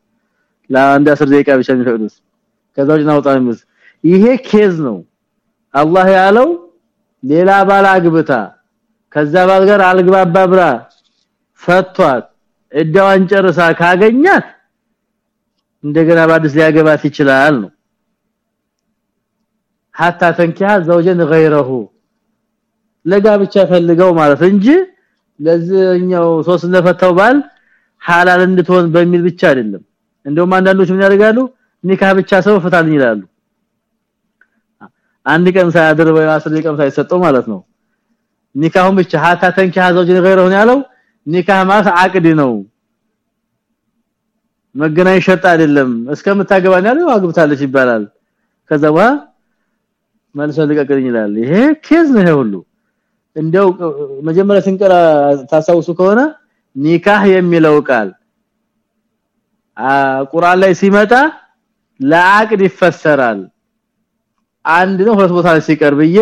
ለአንድ 10 ደቂቃ ብቻ የሚፈቅዱት ከዛ ውጭ ናውጣ ይሄ ኬዝ ነው አላህ ያለው ሌላ ባል አግብታ ከዛ ባል ጋር አልግባባ ብራ ፈቷት እዳዋን ጨርሳ ካገኛት እንደገና ባድስ ሊያገባት ይችላል ነው hatta ተንኪያ ዘውጀን غيره ለጋብቻ ፈልገው ማለት እንጂ ለዚህኛው ሶስት ለፈታው ባል ሐላል እንድትሆን በሚል ብቻ አይደለም እንደውም አንዳንዶች ምን ያደርጋሉ ኒካህ ብቻ ሰው ፈታልኝ ይላሉ አንድ ቀን ሳያድር ወይ 10 ቀን ሳይሰጠው ማለት ነው ኒካሁን ብቻ hatta ተንኪያ ዘውጀን غيره ያለው ኒካህ ማለት አቅድ ነው መገናኝ ሸርጥ አይደለም እስከምታገባኝ ያለው አግብታለች ይባላል ከዛ በኋላ መልሶ ልቀቅልኝ ይላል ይሄ ኬዝ ነው ሁሉ እንደው መጀመሪያ ስንቀራ ታሳውሱ ከሆነ ኒካህ የሚለው ቃል ቁርአን ላይ ሲመጣ ለአቅድ ይፈሰራል። አንድ ነው ሁለት ቦታ ሲቀር ብዬ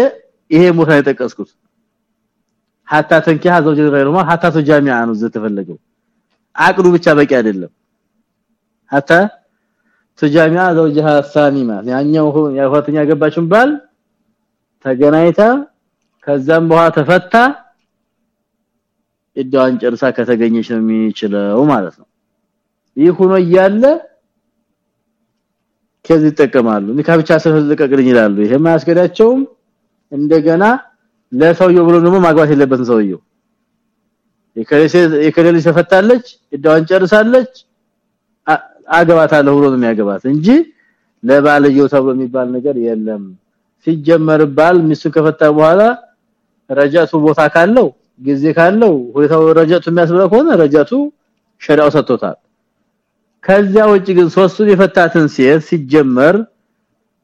ይሄ ቦታ የጠቀስኩት። hatta ተንኪያ ዘውጅ غيرهما hatta ተጃሚያ ነው ዘተፈለገው አቅዱ ብቻ በቂ አይደለም። hatta ተጃሚያ ዘውጅ ሐሳኒማ ያኛው ሁለተኛ ገባችሁን ባል ተገናኝታ ከዛም በኋላ ተፈታ እዳዋን ጨርሳ ከተገኘች ነው የሚችለው ማለት ነው። ይህ ሆኖ እያለ ከዚህ ይጠቀማሉ። ኒካ ብቻ ስለልቀቅልኝ ይላሉ። ይሄ ማያስገዳቸውም እንደገና ለሰውየው ብሎ ደግሞ ማግባት የለበትም ሰውየው። የከለለ ተፈታለች እዳዋን ጨርሳለች አገባታለሁ ብሎ ነው የሚያገባት እንጂ ለባልየው ተብሎ የሚባል ነገር የለም። ሲጀመር ባል ሚስቱ ከፈታ በኋላ ረጃቱ ቦታ ካለው ጊዜ ካለው ሁኔታው ረጃቱ የሚያስብለው ከሆነ ረጃቱ ሸሪዓው ሰጥቶታል ከዚያ ውጭ ግን ሶስቱን የፈታትን ሴት ሲጀመር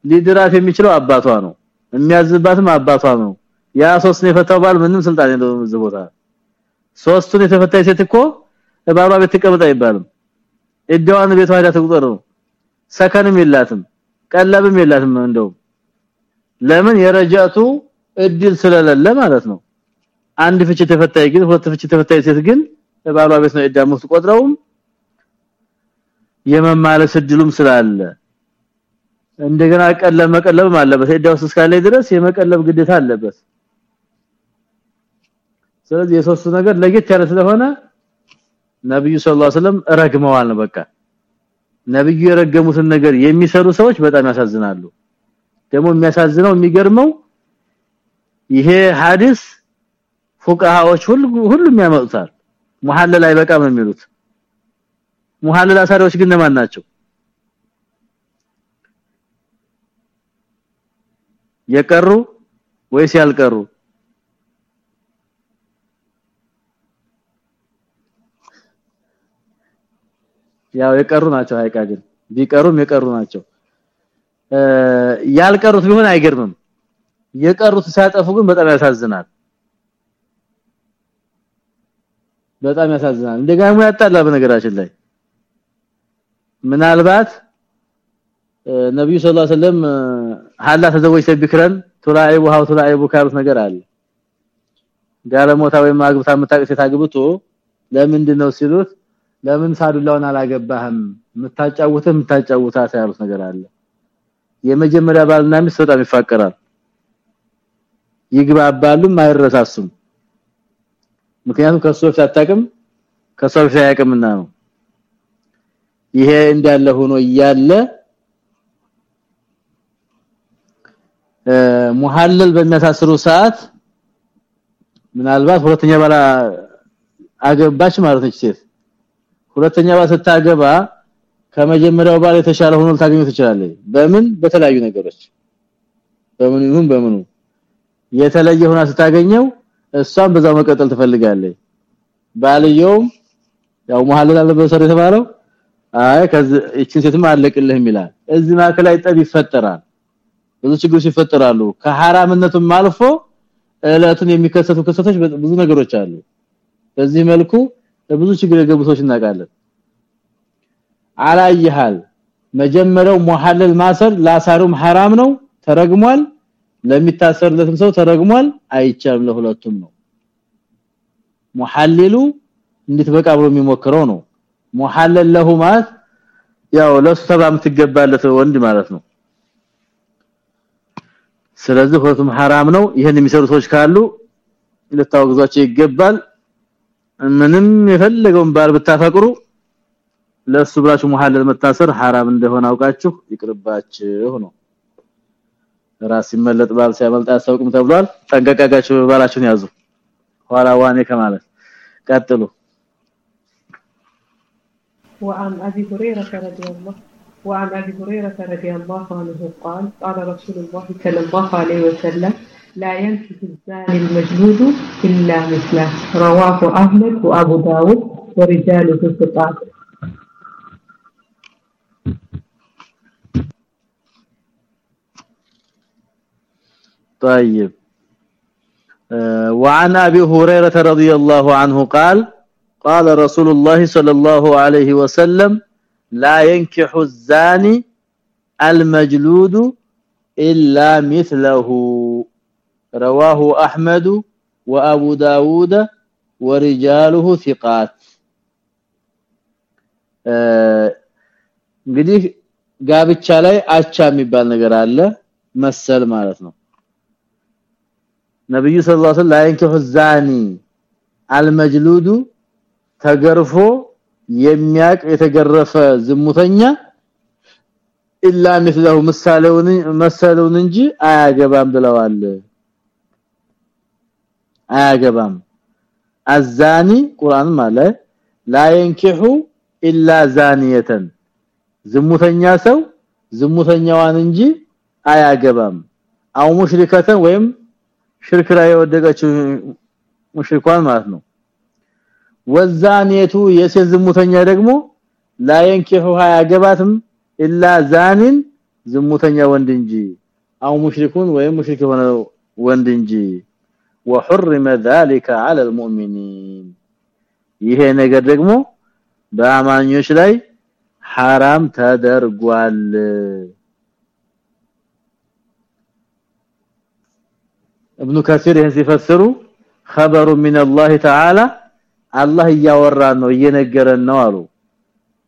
ሊድራት የሚችለው አባቷ ነው። የሚያዝባትም አባቷ ነው። ያ ሶስቱን የፈታው ባል ምንም ስልጣን የለውም እዚህ ቦታ። ሶስቱን የተፈታች ሴት እኮ ባሏ ቤት ተቀምጣ አይባልም። እዳዋን ቤቷ ሄዳ ተቁጠር ነው። ሰከንም የላትም ቀለብም የላትም እንደው ለምን? የረጃቱ እድል ስለሌለ ማለት ነው። አንድ ፍች ተፈታይ ግን ሁለት ፍች ተፈታይ ሴት ግን ባሏ ቤት ነው እዳሙ ተቆጥረውም የመማለስ እድሉም ስላለ። እንደገና ቀለብ መቀለብም አለበት። እዳው እስካለ ድረስ የመቀለብ ግዴታ አለበት። ስለዚህ የሶስቱ ነገር ለጌት ያለ ስለሆነ ነብዩ ሰለላሁ ዐለይሂ ረግመዋል ነው በቃ። ነብዩ የረገሙትን ነገር የሚሰሩ ሰዎች በጣም ያሳዝናሉ። ደግሞ የሚያሳዝነው የሚገርመው ይሄ ሐዲስ ፉቃሃዎች ሁሉ ሁሉም ያመጡታል። ሙሐለል አይበቃም የሚሉት ሙሐለል አሳሪዎች ግን ለማን ናቸው? የቀሩ ወይስ ያልቀሩ? ያው የቀሩ ናቸው ሀይቃ ግን ቢቀሩም የቀሩ ናቸው። ያልቀሩት ቢሆን አይገርምም። የቀሩት ሲያጠፉ ግን በጣም ያሳዝናል። በጣም ያሳዝናል። እንደጋሙ ያጣላ በነገራችን ላይ ምናልባት ነብዩ ሰለላሁ ዐለይሂ ወሰለም ሐላ ተዘወጅ ቢክረን ቱላኢቡ ሀው ቱላኢቡ ካሉት ነገር አለ። ጋለሞታ ወይም አግብታ ሴት አግብቶ ለምንድነው ሲሉት ለምን ሳዱላውን አላገባህም? የምታጫውተህ የምታጫውታት ያሉት ነገር አለ። የመጀመሪያ ባልና ሚስት በጣም ይፋቀራል። ይግባባሉም አይረሳሱም። ምክንያቱም ከሱ በፊት አታውቅም ከሱ በፊት አያውቅምና ነው ይሄ እንዳለ ሆኖ እያለ ሙሐለል በሚያሳስሩ ሰዓት ምናልባት ሁለተኛ ባላ አገባች ማለት ነች ሴት። ሁለተኛ ባላ ስታገባ ከመጀመሪያው ባል የተሻለ ሆኖ ልታገኙ ትችላለች። በምን? በተለያዩ ነገሮች። በምን ይሁን በምኑ። የተለየ ሆና ስታገኘው እሷም በዛው መቀጠል ትፈልጋለች። ባልየውም ያው መሐለል አለበሰር የተባለው አይ ከዚህ እቺን ሴትም አለቅልህም ይላል። እዚህ ማከላይ ጠብ ይፈጠራል። ብዙ ችግሮች ይፈጠራሉ። ከሐራምነቱም አልፎ እለቱን የሚከሰቱ ክስተቶች ብዙ ነገሮች አሉ። በዚህ መልኩ ብዙ ችግር የገቡ ሰዎች አላየሃል። መጀመሪያው ሙሐለል ማሰር ላሳሩም ሐራም ነው ተረግሟል። ለሚታሰርለትም ሰው ተረግሟል። አይቻልም ለሁለቱም ነው። ሙሐልሉ እንድትበቃ ብሎ የሚሞክረው ነው። ሙሐለል ለሁ ማለት ያው ለሱ ተባ የምትገባለት ወንድ ማለት ነው ስለዚህ ሁለቱም حرام ነው ይሄን የሚሰሩ ሰዎች ካሉ ልታወግዟቸው ይገባል ምንም የፈለገውን ባል ብታፈቅሩ ለሱ ብላችሁ መሐለል መታሰር حرام እንደሆነ አውቃችሁ ይቅርባችሁ ነው ራስ ይመለጥ ባል ሲያመልጥ አያሳውቅም ተብሏል ጠንቀቃጋችሁ ባላችሁን ያዙ ኋላ ዋኔ ከማለት ቀጥሉ وعن أبي هريرة رضي الله وعن أبي هريرة رضي الله عنه قال قال رسول الله صلى الله عليه وسلم لا ينكح الزاني المجلود إلا مثله. رواه أحمد وأبو داود ورجاله ثقات طيب. وعن أبي هريرة رضي الله عنه قال قال رسول الله صلى الله عليه وسلم لا ينكح الزاني المجلود الا مثله رواه احمد وابو داود ورجاله ثقات እንግዲህ ጋብቻ ላይ አቻ የሚባል ነገር አለ መሰል ማለት ነው ነብዩ ሰለላሁ ዐለይሂ ወሰለም ላይንከሁ ዛኒ አልመጅሉዱ ተገርፎ የሚያቅ የተገረፈ ዝሙተኛ ኢላ مثله ምሳሌውን መሰለውን እንጂ አያገባም ብለዋል አያገባም አዛኒ ቁርአን ማለት ላይንከሁ ኢላ ዛኒየተን ዝሙተኛ ሰው ዝሙተኛዋን እንጂ አያገባም አው ሙሽሪከተን ወይም ሽርክ ላይ የወደቀችው ሙሽሪኳን ማለት ነው ወዛኔቱ የሴት ዝሙተኛ ደግሞ ላየንኪሁ ያገባትም ኢላ ዛኒን ዝሙተኛ ወንድ እንጂ አው ሙሽሪኩን ወይም ሙሽሪክ የሆነ ወንድ እንጂ وحرم ذلك على المؤمنين ይሄ ነገር ደግሞ በአማኞች ላይ حرام ተደርጓል ابن كثير ይሄን ሲፈስሩ خبر من الله تعالى አላህ እያወራን ነው እየነገረን ነው አሉ።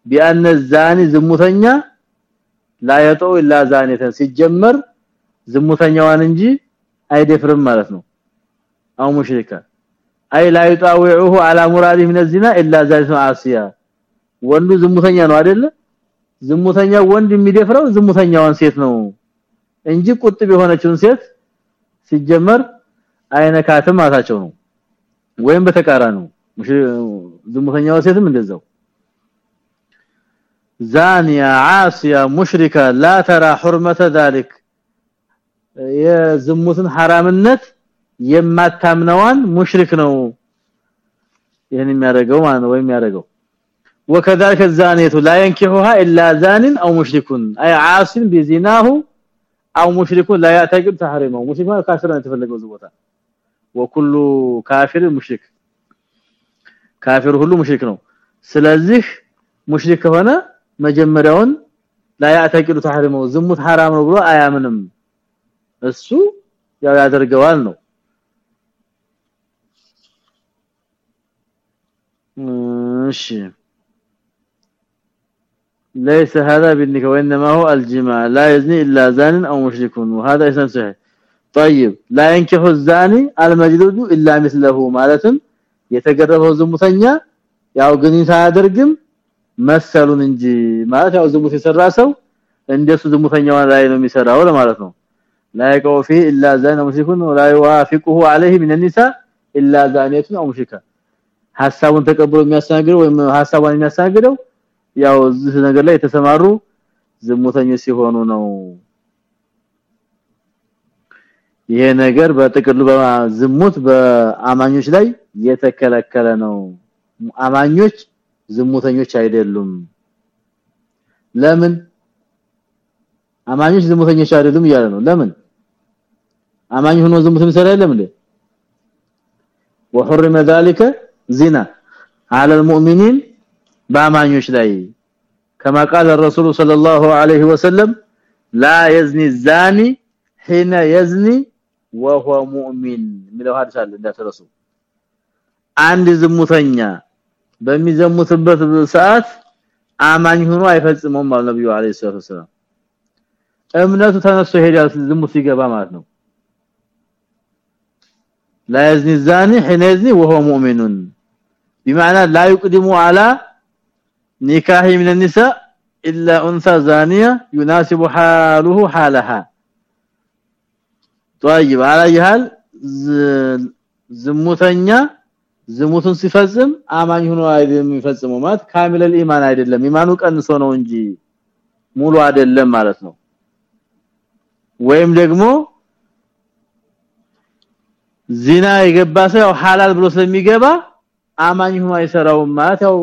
ቢአነ ዛኒ ዝሙተኛ ላየጠው ኢላ ዛኒተን ሲጀመር ዝሙተኛዋን እንጂ አይደፍርም ማለት ነው። አው ሙሽሪካ አይ ላይጣውዑሁ አላ ሙራዲ ምን ዚና ኢላ ዛኒተን አሲያ ወንዱ ዝሙተኛ ነው አይደለ? ዝሙተኛ ወንድ የሚደፍረው ዝሙተኛዋን ሴት ነው እንጂ ቁጥብ የሆነችውን ሴት ሲጀመር አይነካትም አታቸው ነው። ወይም በተቃራኒው ዝሙተኛው ሴትም እንደዛው ዛኒያ ዓሲያ ሙሽሪካ ላ ተራ حرمه ذلك የዝሙትን ሐራምነት የማታምነዋን ሙሽሪክ ነው ይሄን የሚያደርገው ማለት ነው ወይም የሚያደርገው وكذلك الزانيه لا ينكحها الا زان او مشرك اي عاص بزناه او مشرك لا يعتقد تحريمه مشرك كافر ነው የተፈለገው ዝቦታ وكل كافر مشرك ካፊር ሁሉ ሙሽሪክ ነው ስለዚህ ሙሽሪክ ከሆነ መጀመሪያውን لا يعتقد تحريمه ዝሙት حرام ነው ብሎ አያምንም እሱ ያው ያደርገዋል ነው እሺ ليس هذا بالنكاح وانما هو الجماع لا يزني الا زان او مشرك وهذا اسم صحيح طيب لا ينكح الزاني المجلود الا مثله ማለትም የተገረፈው ዝሙተኛ ያው ግንኙነት አያደርግም መሰሉን እንጂ ማለት ያው ዝሙት የሰራ ሰው እንደሱ ዝሙተኛው ላይ ነው የሚሰራው ለማለት ነው لا يقع فيه الا زان او مشرك ولا يوافقه عليه من النساء الا زانيه او مشركه ሐሳቡን ተቀብሎ የሚያስተናግደው ወይም ሐሳቡን የሚያስተናግደው ያው እዚህ ነገር ላይ የተሰማሩ ዝሙተኞች ሲሆኑ ነው ይሄ ነገር በጥቅሉ በዝሙት በአማኞች ላይ የተከለከለ ነው አማኞች ዝሙተኞች አይደሉም ለምን አማኞች ዝሙተኞች አይደሉም እያለ ነው ለምን አማኝ ሆኖ ዝሙት የሚሰራ የለም እንዴ وحرم ذلك زنا على المؤمنين በአማኞች ላይ كما قال الرسول صلى الله عليه وسلم لا يزني الزاني حين يزني وهو مؤمن ሚለው ሐዲስ አለ እንዳትረሱ አንድ ዝሙተኛ በሚዘሙትበት ሰዓት አማኝ ሆኖ አይፈጽመውም ማለት ነብዩ አለይሂ ሰላም እምነቱ ተነስቶ ሄዳል ዝሙት ሲገባ ማለት ነው لا يزني الزاني حين يزني وهو مؤمن بمعنى لا يقدم على نكاح من النساء الا انثى زانيه يناسب حاله حالها طيب على يحال ዝሙተኛ ዝሙቱን ሲፈጽም አማኝ ሆኖ አይደለም የሚፈጽመው ማለት ካሚል ኢማን አይደለም ኢማኑ ቀንሶ ነው እንጂ ሙሉ አይደለም ማለት ነው ወይም ደግሞ ዚና የገባ ሰው ሐላል ብሎ ስለሚገባ አማኝ ሆኖ አይሰራውም ማለት ያው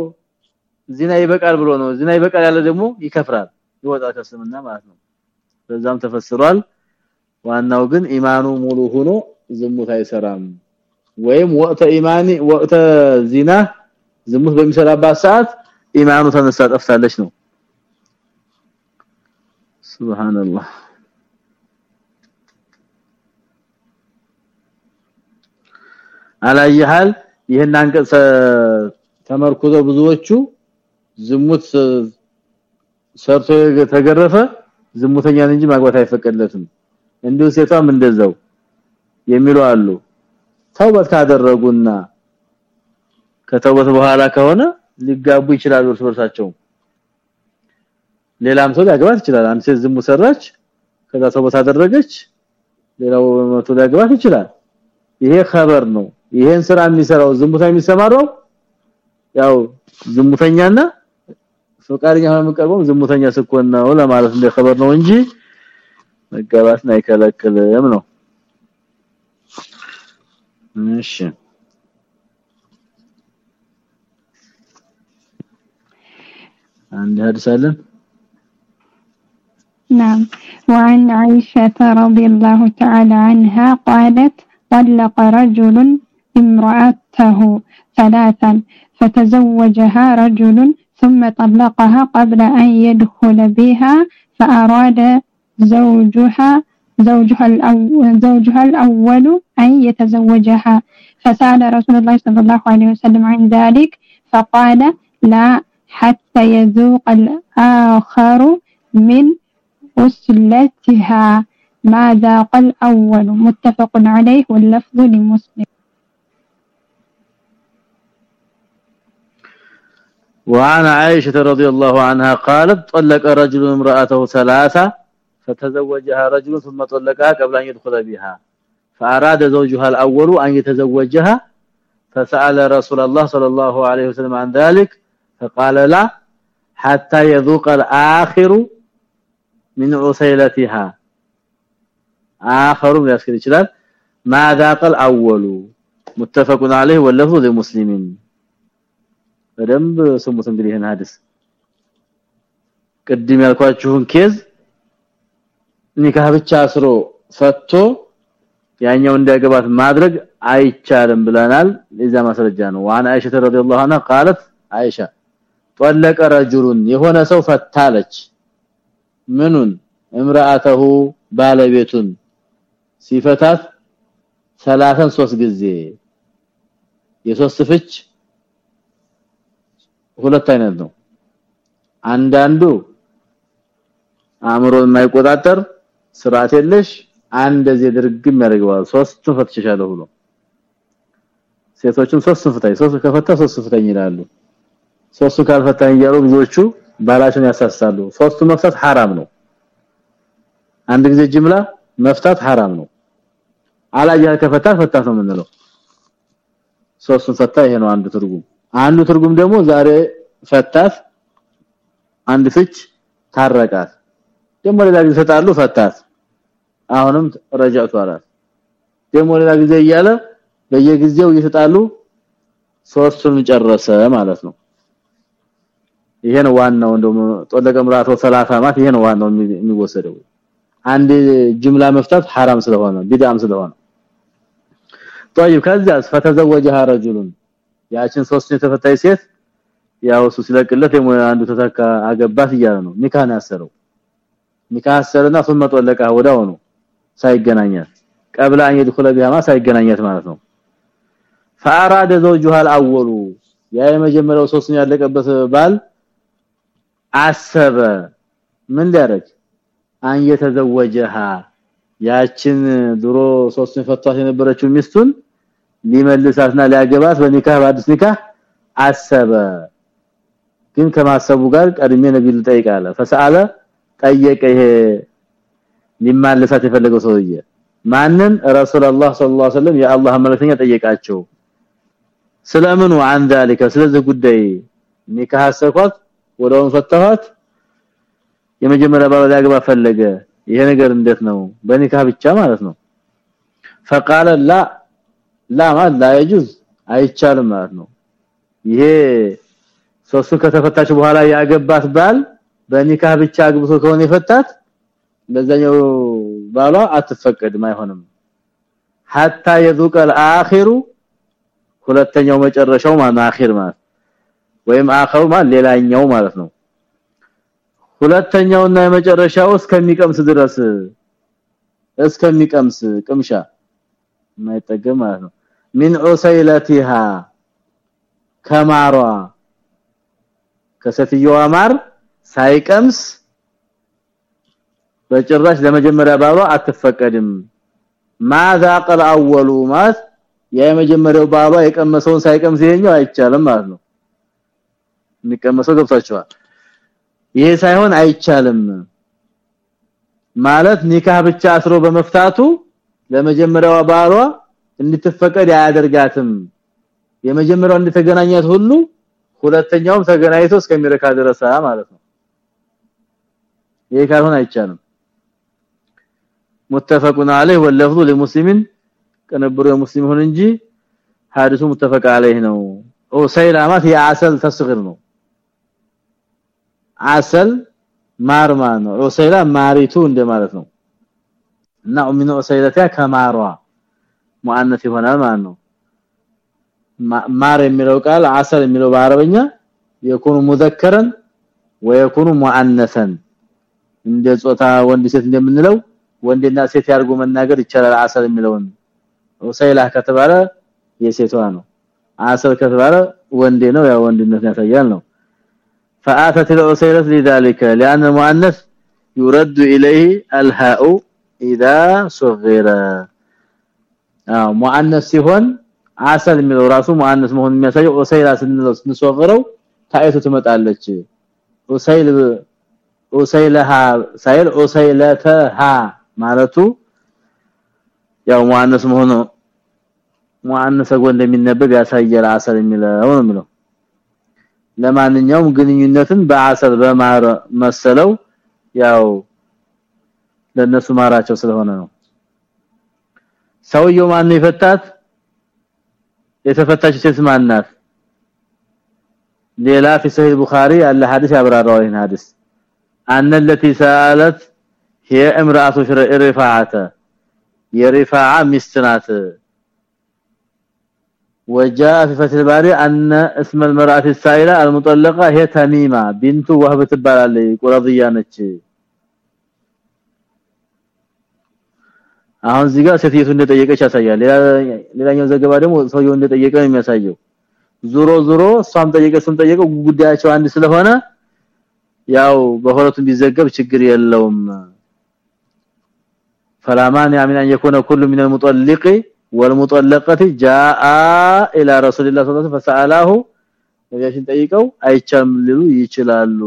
ዚና ይበቃል ብሎ ነው ዚና ይበቃል ያለ ደግሞ ይከፍራል ይወጣል ከስምና ማለት ነው በዛም ተፈስሯል ዋናው ግን ኢማኑ ሙሉ ሆኖ ዝሙት አይሰራም። ወይም ወቅተ ኢማኒ ወቅተ ዚና ዝሙት በሚሰራባት ሰዓት ኢማኑ ተነሳ ጠፍታለች ነው። ሱብሃንአላህ። አላየሃል ይሄን አንቀጽ ተመርኩዘው ብዙዎቹ ዝሙት ሰርቶ ተገረፈ ዝሙተኛን እንጂ ማግባት አይፈቀድለትም እንዲሁ ሴቷም እንደዛው የሚሉ አሉ ተውበት ካደረጉና ከተውበት በኋላ ከሆነ ሊጋቡ ይችላሉ እርስ በርሳቸው ሌላም ሰው ሊያገባት ይችላል አንድ ሴት ዝሙት ሰራች ከዛ ተውበት አደረገች ሌላው መቶ ሊያገባት ይችላል ይሄ خبر ነው ይሄን ስራ የሚሰራው ዝሙታ የሚሰማራው ያው ዝሙተኛና ፈቃደኛ ሆነ መቀርበው ዝሙተኛ ስኮን ነው ለማለት እንደ خبر ነው እንጂ መጋባትን አይከለክልም ነው እሺ عند هذا سالم نعم وعن عائشة رضي الله تعالى عنها قالت طلق رجل امرأته ثلاثا فتزوجها رجل ثم طلقها قبل أن يدخل بها فأراد زوجها زوجها الأول, زوجها الأول أن يتزوجها. فسأل رسول الله صلى الله عليه وسلم عن ذلك فقال لا حتى يذوق الآخر من أسلتها. ما ذاق الأول؟ متفق عليه واللفظ لمسلم. وعن عائشة رضي الله عنها قالت طلق رجل امرأته ثلاثة فتزوجها رجل ثم طلقها قبل أن يدخل بها فأراد زوجها الأول أن يتزوجها فسأل رسول الله صلى الله عليه وسلم عن ذلك فقال لا حتى يذوق الآخر من عسيلتها آخر يذكر ይችላል ما ذاق الاول متفق عليه واللفظ لمسلم በደንብ ስሙት እንግዲህ ይሄን ሐዲስ ቅድም ያልኳችሁን ኬዝ ኒካህ ብቻ አስሮ ፈቶ ያኛው እንዳይገባት ማድረግ አይቻልም ብለናል ለዛ ማስረጃ ነው ዋና አይሻ ረዲየላሁ ዐንሃ قالت አይሻ ጠለቀ ረጁሉን የሆነ ሰው ፈታለች ምኑን امراته ባለቤቱን ሲፈታት ሰላተን ሶስት ጊዜ የሶስት ፍች ሁለት አይነት ነው አንዳንዱ አእምሮ የማይቆጣጠር ስርዓት የለሽ አንደዚህ ድርግም ያደርገዋል ሶስቱን ፈትሽሻለሁ ብሎ ሴቶችም ሶስቱን ፍታይ ሶስቱ ከፈታ ሶስቱ ፍታኝ ይላሉ ሶስቱ ካልፈታኝ እያሉ ብዙዎቹ ባላቸውን ያሳሳሉ ሶስቱ መፍታት حرام ነው አንድ ጊዜ ጅምላ መፍታት حرام ነው አላያ ከፈታ ፈታት ነው የምንለው ሶስቱን ፈታ ይሄ ነው አንዱ ትርጉም አንዱ ትርጉም ደግሞ ዛሬ ፈታት አንድ ፍች ታረቃት ደግሞ ሌላ ጊዜ ፈታሉ ፈታት አሁንም ረጃቱ አላት ደግሞ ሌላ ጊዜ እያለ በየጊዜው እየተጣሉ ሶስቱን ጨረሰ ማለት ነው ይሄ ነው ዋናው እንደውም ጦለቀ ምራቶ 30 ማት ይሄ ነው ዋናው የሚወሰደው አንድ ጅምላ መፍታት حرام ስለሆነ ቢድዓም ስለሆነ طيب ከዛስ فتزوجها رجل ያችን ሶስት የተፈታይ ሴት ያው እሱ ሲለቅለት አንዱ ተተካ አገባት እያለ ነው ኒካህን ያሰረው ኒካሰርና ثم طلقها ወዳው ነው ሳይገናኛት። قبل ان يدخل بها ما ሳይገናኛት ማለት ነው። فاراد زوجها الاول ያ የመጀመሪያው ሶስት ያለቀበት ባል አሰበ። ምን ሊያረግ አን የተዘወጀها ያችን ድሮ ሶስትን ፈቷት የነበረችው ሚስቱን ሊመልሳትና ሊያገባት በኒካህ በአዲስ ኒካህ አሰበ። ግን ከማሰቡ ጋር ቀድሜ ነብዩ ጠይቃለ فسأله ጠየቀ ይሄ ሊማልሳት የፈለገው ሰውዬ ማንን ረሱላህ ሰለላሁ ዐለይሂ ወሰለም የአላህ መልእክተኛ ጠየቃቸው ስለምኑ عن ذلك ስለዚህ ጉዳይ ኒካህ አሰኳት ወደውን ፈታኋት የመጀመሪያ ባለ ያገባ ፈለገ ይሄ ነገር እንዴት ነው በኒካህ ብቻ ማለት ነው فقال لا لا ما لا يجوز አይቻልም ማለት ነው ይሄ ሶስቱ ከተፈታች በኋላ ያገባት ባል በኒካህ ብቻ አግብቶ ከሆነ የፈታት ለዛኛው ባሏ አትፈቀድም አይሆንም hatta يذوق الاخر ሁለተኛው መጨረሻው ማለት አኺር ማለት ወይም አኺሩ ማለት ሌላኛው ማለት ነው ሁለተኛውና የመጨረሻው እስከሚቀምስ ድረስ እስከሚቀምስ ቅምሻ የማይጠገም ማለት ነው ሚን ዑሰይለቲሃ ከማሯ ከሰትየዋ ማር ሳይቀምስ በጭራሽ ለመጀመሪያ ባሏ አትፈቀድም። ማዛ ቀል አወሉ ማት የመጀመሪያው ባሏ የቀመሰውን ሳይቀምስ ይሄኛው አይቻልም ማለት ነው። የሚቀመሰው ገብታችኋል ይሄ ሳይሆን አይቻልም ማለት ኒካህ ብቻ አስሮ በመፍታቱ ለመጀመሪያው ባሏ እንድትፈቀድ አያደርጋትም። የመጀመሪያው እንደተገናኛት ሁሉ ሁለተኛውም ተገናኝቶ እስከሚረካ ድረስ ማለት ነው ይሄ ካልሆነ አይቻልም متفقون عليه واللفظ لمسلم ከነበሩ የሙስሊም ሆነ እንጂ ሐዲሱ متفق عليه ነው ኦ ሰይላማት የአሰል ተስግር ነው አሰል ማርማ ነው ኡሰይላ ማሪቱ እንደማለት ነው እና ኡሚኑ ኡሰይለታ ከማሯ ሙአነስ ይሆናል ማለት ነው ማር የሚለው ቃል አሰል የሚለው በአረበኛ የኩኑ ሙዘከረን ወየኩኑ ሙአነሰን እንደ ጾታ ወንድ ሴት እንደምንለው ወንድና ሴት ያርጉ መናገር ይቻላል አሰል የሚለውን ኡሰይላ ከተባለ የሴቷ ነው አሰል ከተባለ ወንዴ ነው ያ ወንድነት ያሳያል ነው فآتت العسيرة لذلك لأن المؤنث يرد إليه الهاء إذا صغر አዎ ሙአነስ ሲሆን አሰል የሚለው ራሱ ሙአነስ መሆኑን የሚያሳየው ኡሰይላ ስንለው ስንሶግረው ታይቱ ትመጣለች ኡሰይል ኡሰይለሃ ሳይል ኡሰይለተሃ ማለቱ ያው ሙአነስ መሆኑ ሙአነሰ ጎን እንደሚነበብ ያሳያል አሰር የሚለው ነው የሚለው ለማንኛውም ግንኙነትን በአሰር በማር መሰለው ያው ለነሱ ማራቸው ስለሆነ ነው ሰውየው ማን የፈታት የተፈታች ሴት ማን ናት ሌላ في صحيح البخاري አለ ሐዲስ ያብራራው ይሄን ሐዲስ ان التي سالت هي امراه رفاعه يرفاعه مستنات وجاء في فتح الباري ان اسم المراه السائله المطلقه هي تميمه بنت وهب تبالالي قرضيه ነች አሁን እዚህ ጋር ሴትየቱ እንደጠየቀች ያሳያል ሌላኛው ዘገባ ደግሞ ሰውየው እንደጠየቀ ነው የሚያሳየው ዙሮ ዙሮ እሷም ጠየቀ ስም ጠየቀው ጉዳያቸው አንድ ስለሆነ ያው በሁለቱም ቢዘገብ ችግር የለውም فلامان يامن ان يكون كل من المطلق والمطلقه جاء الى رسول الله صلى الله عليه وسلم فساله ነቢያችን ጠይቀው አይቻልም ሊሉ ይችላሉ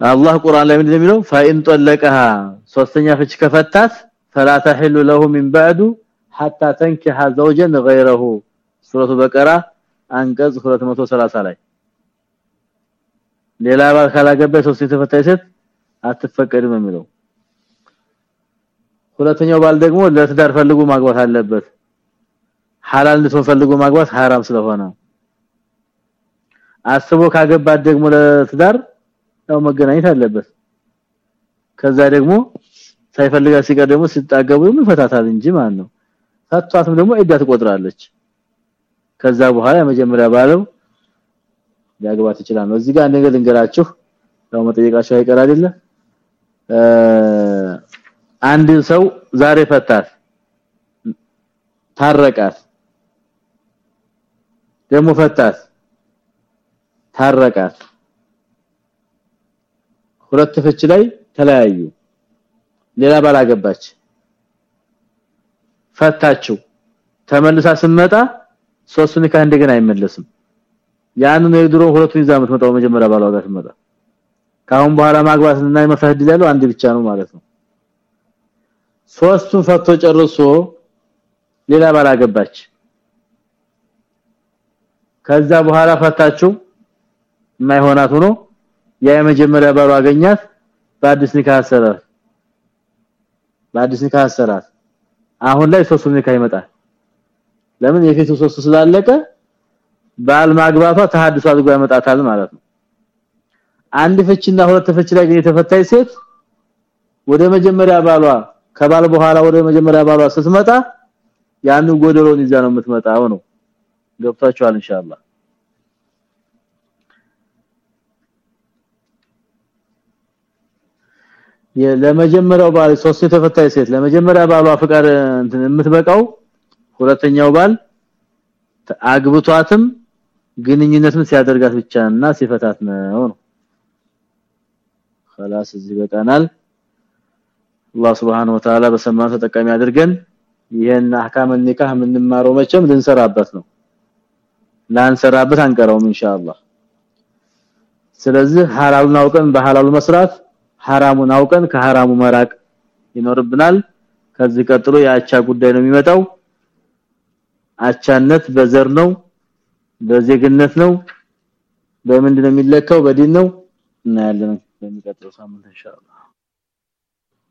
አላህ ቁርአን ላይ ምንድነው የሚለው فإن طلقها ሶስተኛ ፍች ከፈታት فلا تحل له من بعد حتى تنكح زوجا غيره ሱረቱ በቀራ አንቀጽ 230 ላይ። ሌላ ባል ካላገባ ሰው ሲተፈታ ሴት አትፈቀድም የሚለው። ሁለተኛው ባል ደግሞ ለትዳር ፈልጉ ማግባት አለበት። ሐላል ልትሆን ማግባት ሐራም ስለሆነ አስቦ ካገባት ደግሞ ለትዳር ያው መገናኘት አለበት። ከዛ ደግሞ ሳይፈልጋ ሲቀር ደግሞ ሲጣገቡ ፈታታል እንጂ ማለት ነው። ፈቷትም ደግሞ እዳ ትቆጥራለች። ከዛ በኋላ የመጀመሪያ ባለው ያግባት ይችላል እዚህ ጋር ነገር ልንገራችሁ። ያው መጠየቃችሁ አይቀር አይደለ? አንድ ሰው ዛሬ ፈታት ታረቃት ደግሞ ፈታት ታረቃት። ሁለት ፍች ላይ ተለያዩ። ሌላ ባላገባች ፈታችው ተመልሳ ስመጣ ሶስቱ ንካህ እንደገና አይመለስም። ያንን የድሮ ሁለቱን ይዛ የምትመጣው መጀመሪያ ባሏ ጋር ትመጣ ካሁን በኋላ ማግባት እና የመፍረድ ያለው አንድ ብቻ ነው ማለት ነው። ሶስቱን ፈቶ ጨርሶ ሌላ ባላገባች ከዛ በኋላ ፈታችው የማይሆናት ሆኖ ያ የመጀመሪያ ባሏ አገኛት። በአዲስ ኒካህ አሰራት በአዲስ ኒካህ አሰራት አሁን ላይ ሶስቱ ኒካህ ይመጣል ለምን የፊቱ ሶስቱ ስላለቀ? ባል ማግባቷ ተሐድሶ አድርጎ ያመጣታል ማለት ነው። አንድ ፍችና ሁለት ፍች ላይ ግን የተፈታች ሴት ወደ መጀመሪያ ባሏ ከባል በኋላ ወደ መጀመሪያ ባሏ ስትመጣ ያን ጎደሎን ይዛ ነው የምትመጣው ነው። ገብታችኋል ኢንሻአላህ። ለመጀመሪያው ባል ሶስት የተፈታች ሴት ለመጀመሪያ ባሏ ፍቃድ እንትን የምትበቃው ሁለተኛው ባል አግብቷትም ግንኙነትም ሲያደርጋት ብቻና ሲፈታት ነው ነው خلاص እዚህ በቃናል አላህ Subhanahu Wa Ta'ala በሰማን ተጠቃሚ አድርገን ይሄን አህካም ኒካህ የምንማረው መቼም ልንሰራበት ነው ላንሰራበት አንቀረውም ኢንሻአላህ ስለዚህ ሐላሉን አውቀን በሐላሉ መስራት ሐራሙን አውቀን ከሐራሙ መራቅ ይኖርብናል ከዚህ ቀጥሎ የአቻ ጉዳይ ነው የሚመጣው አቻነት በዘር ነው በዜግነት ነው በምንድነው የሚለካው? በዲን ነው። እናያለን በሚቀጥለው ሳምንት ኢንሻአላህ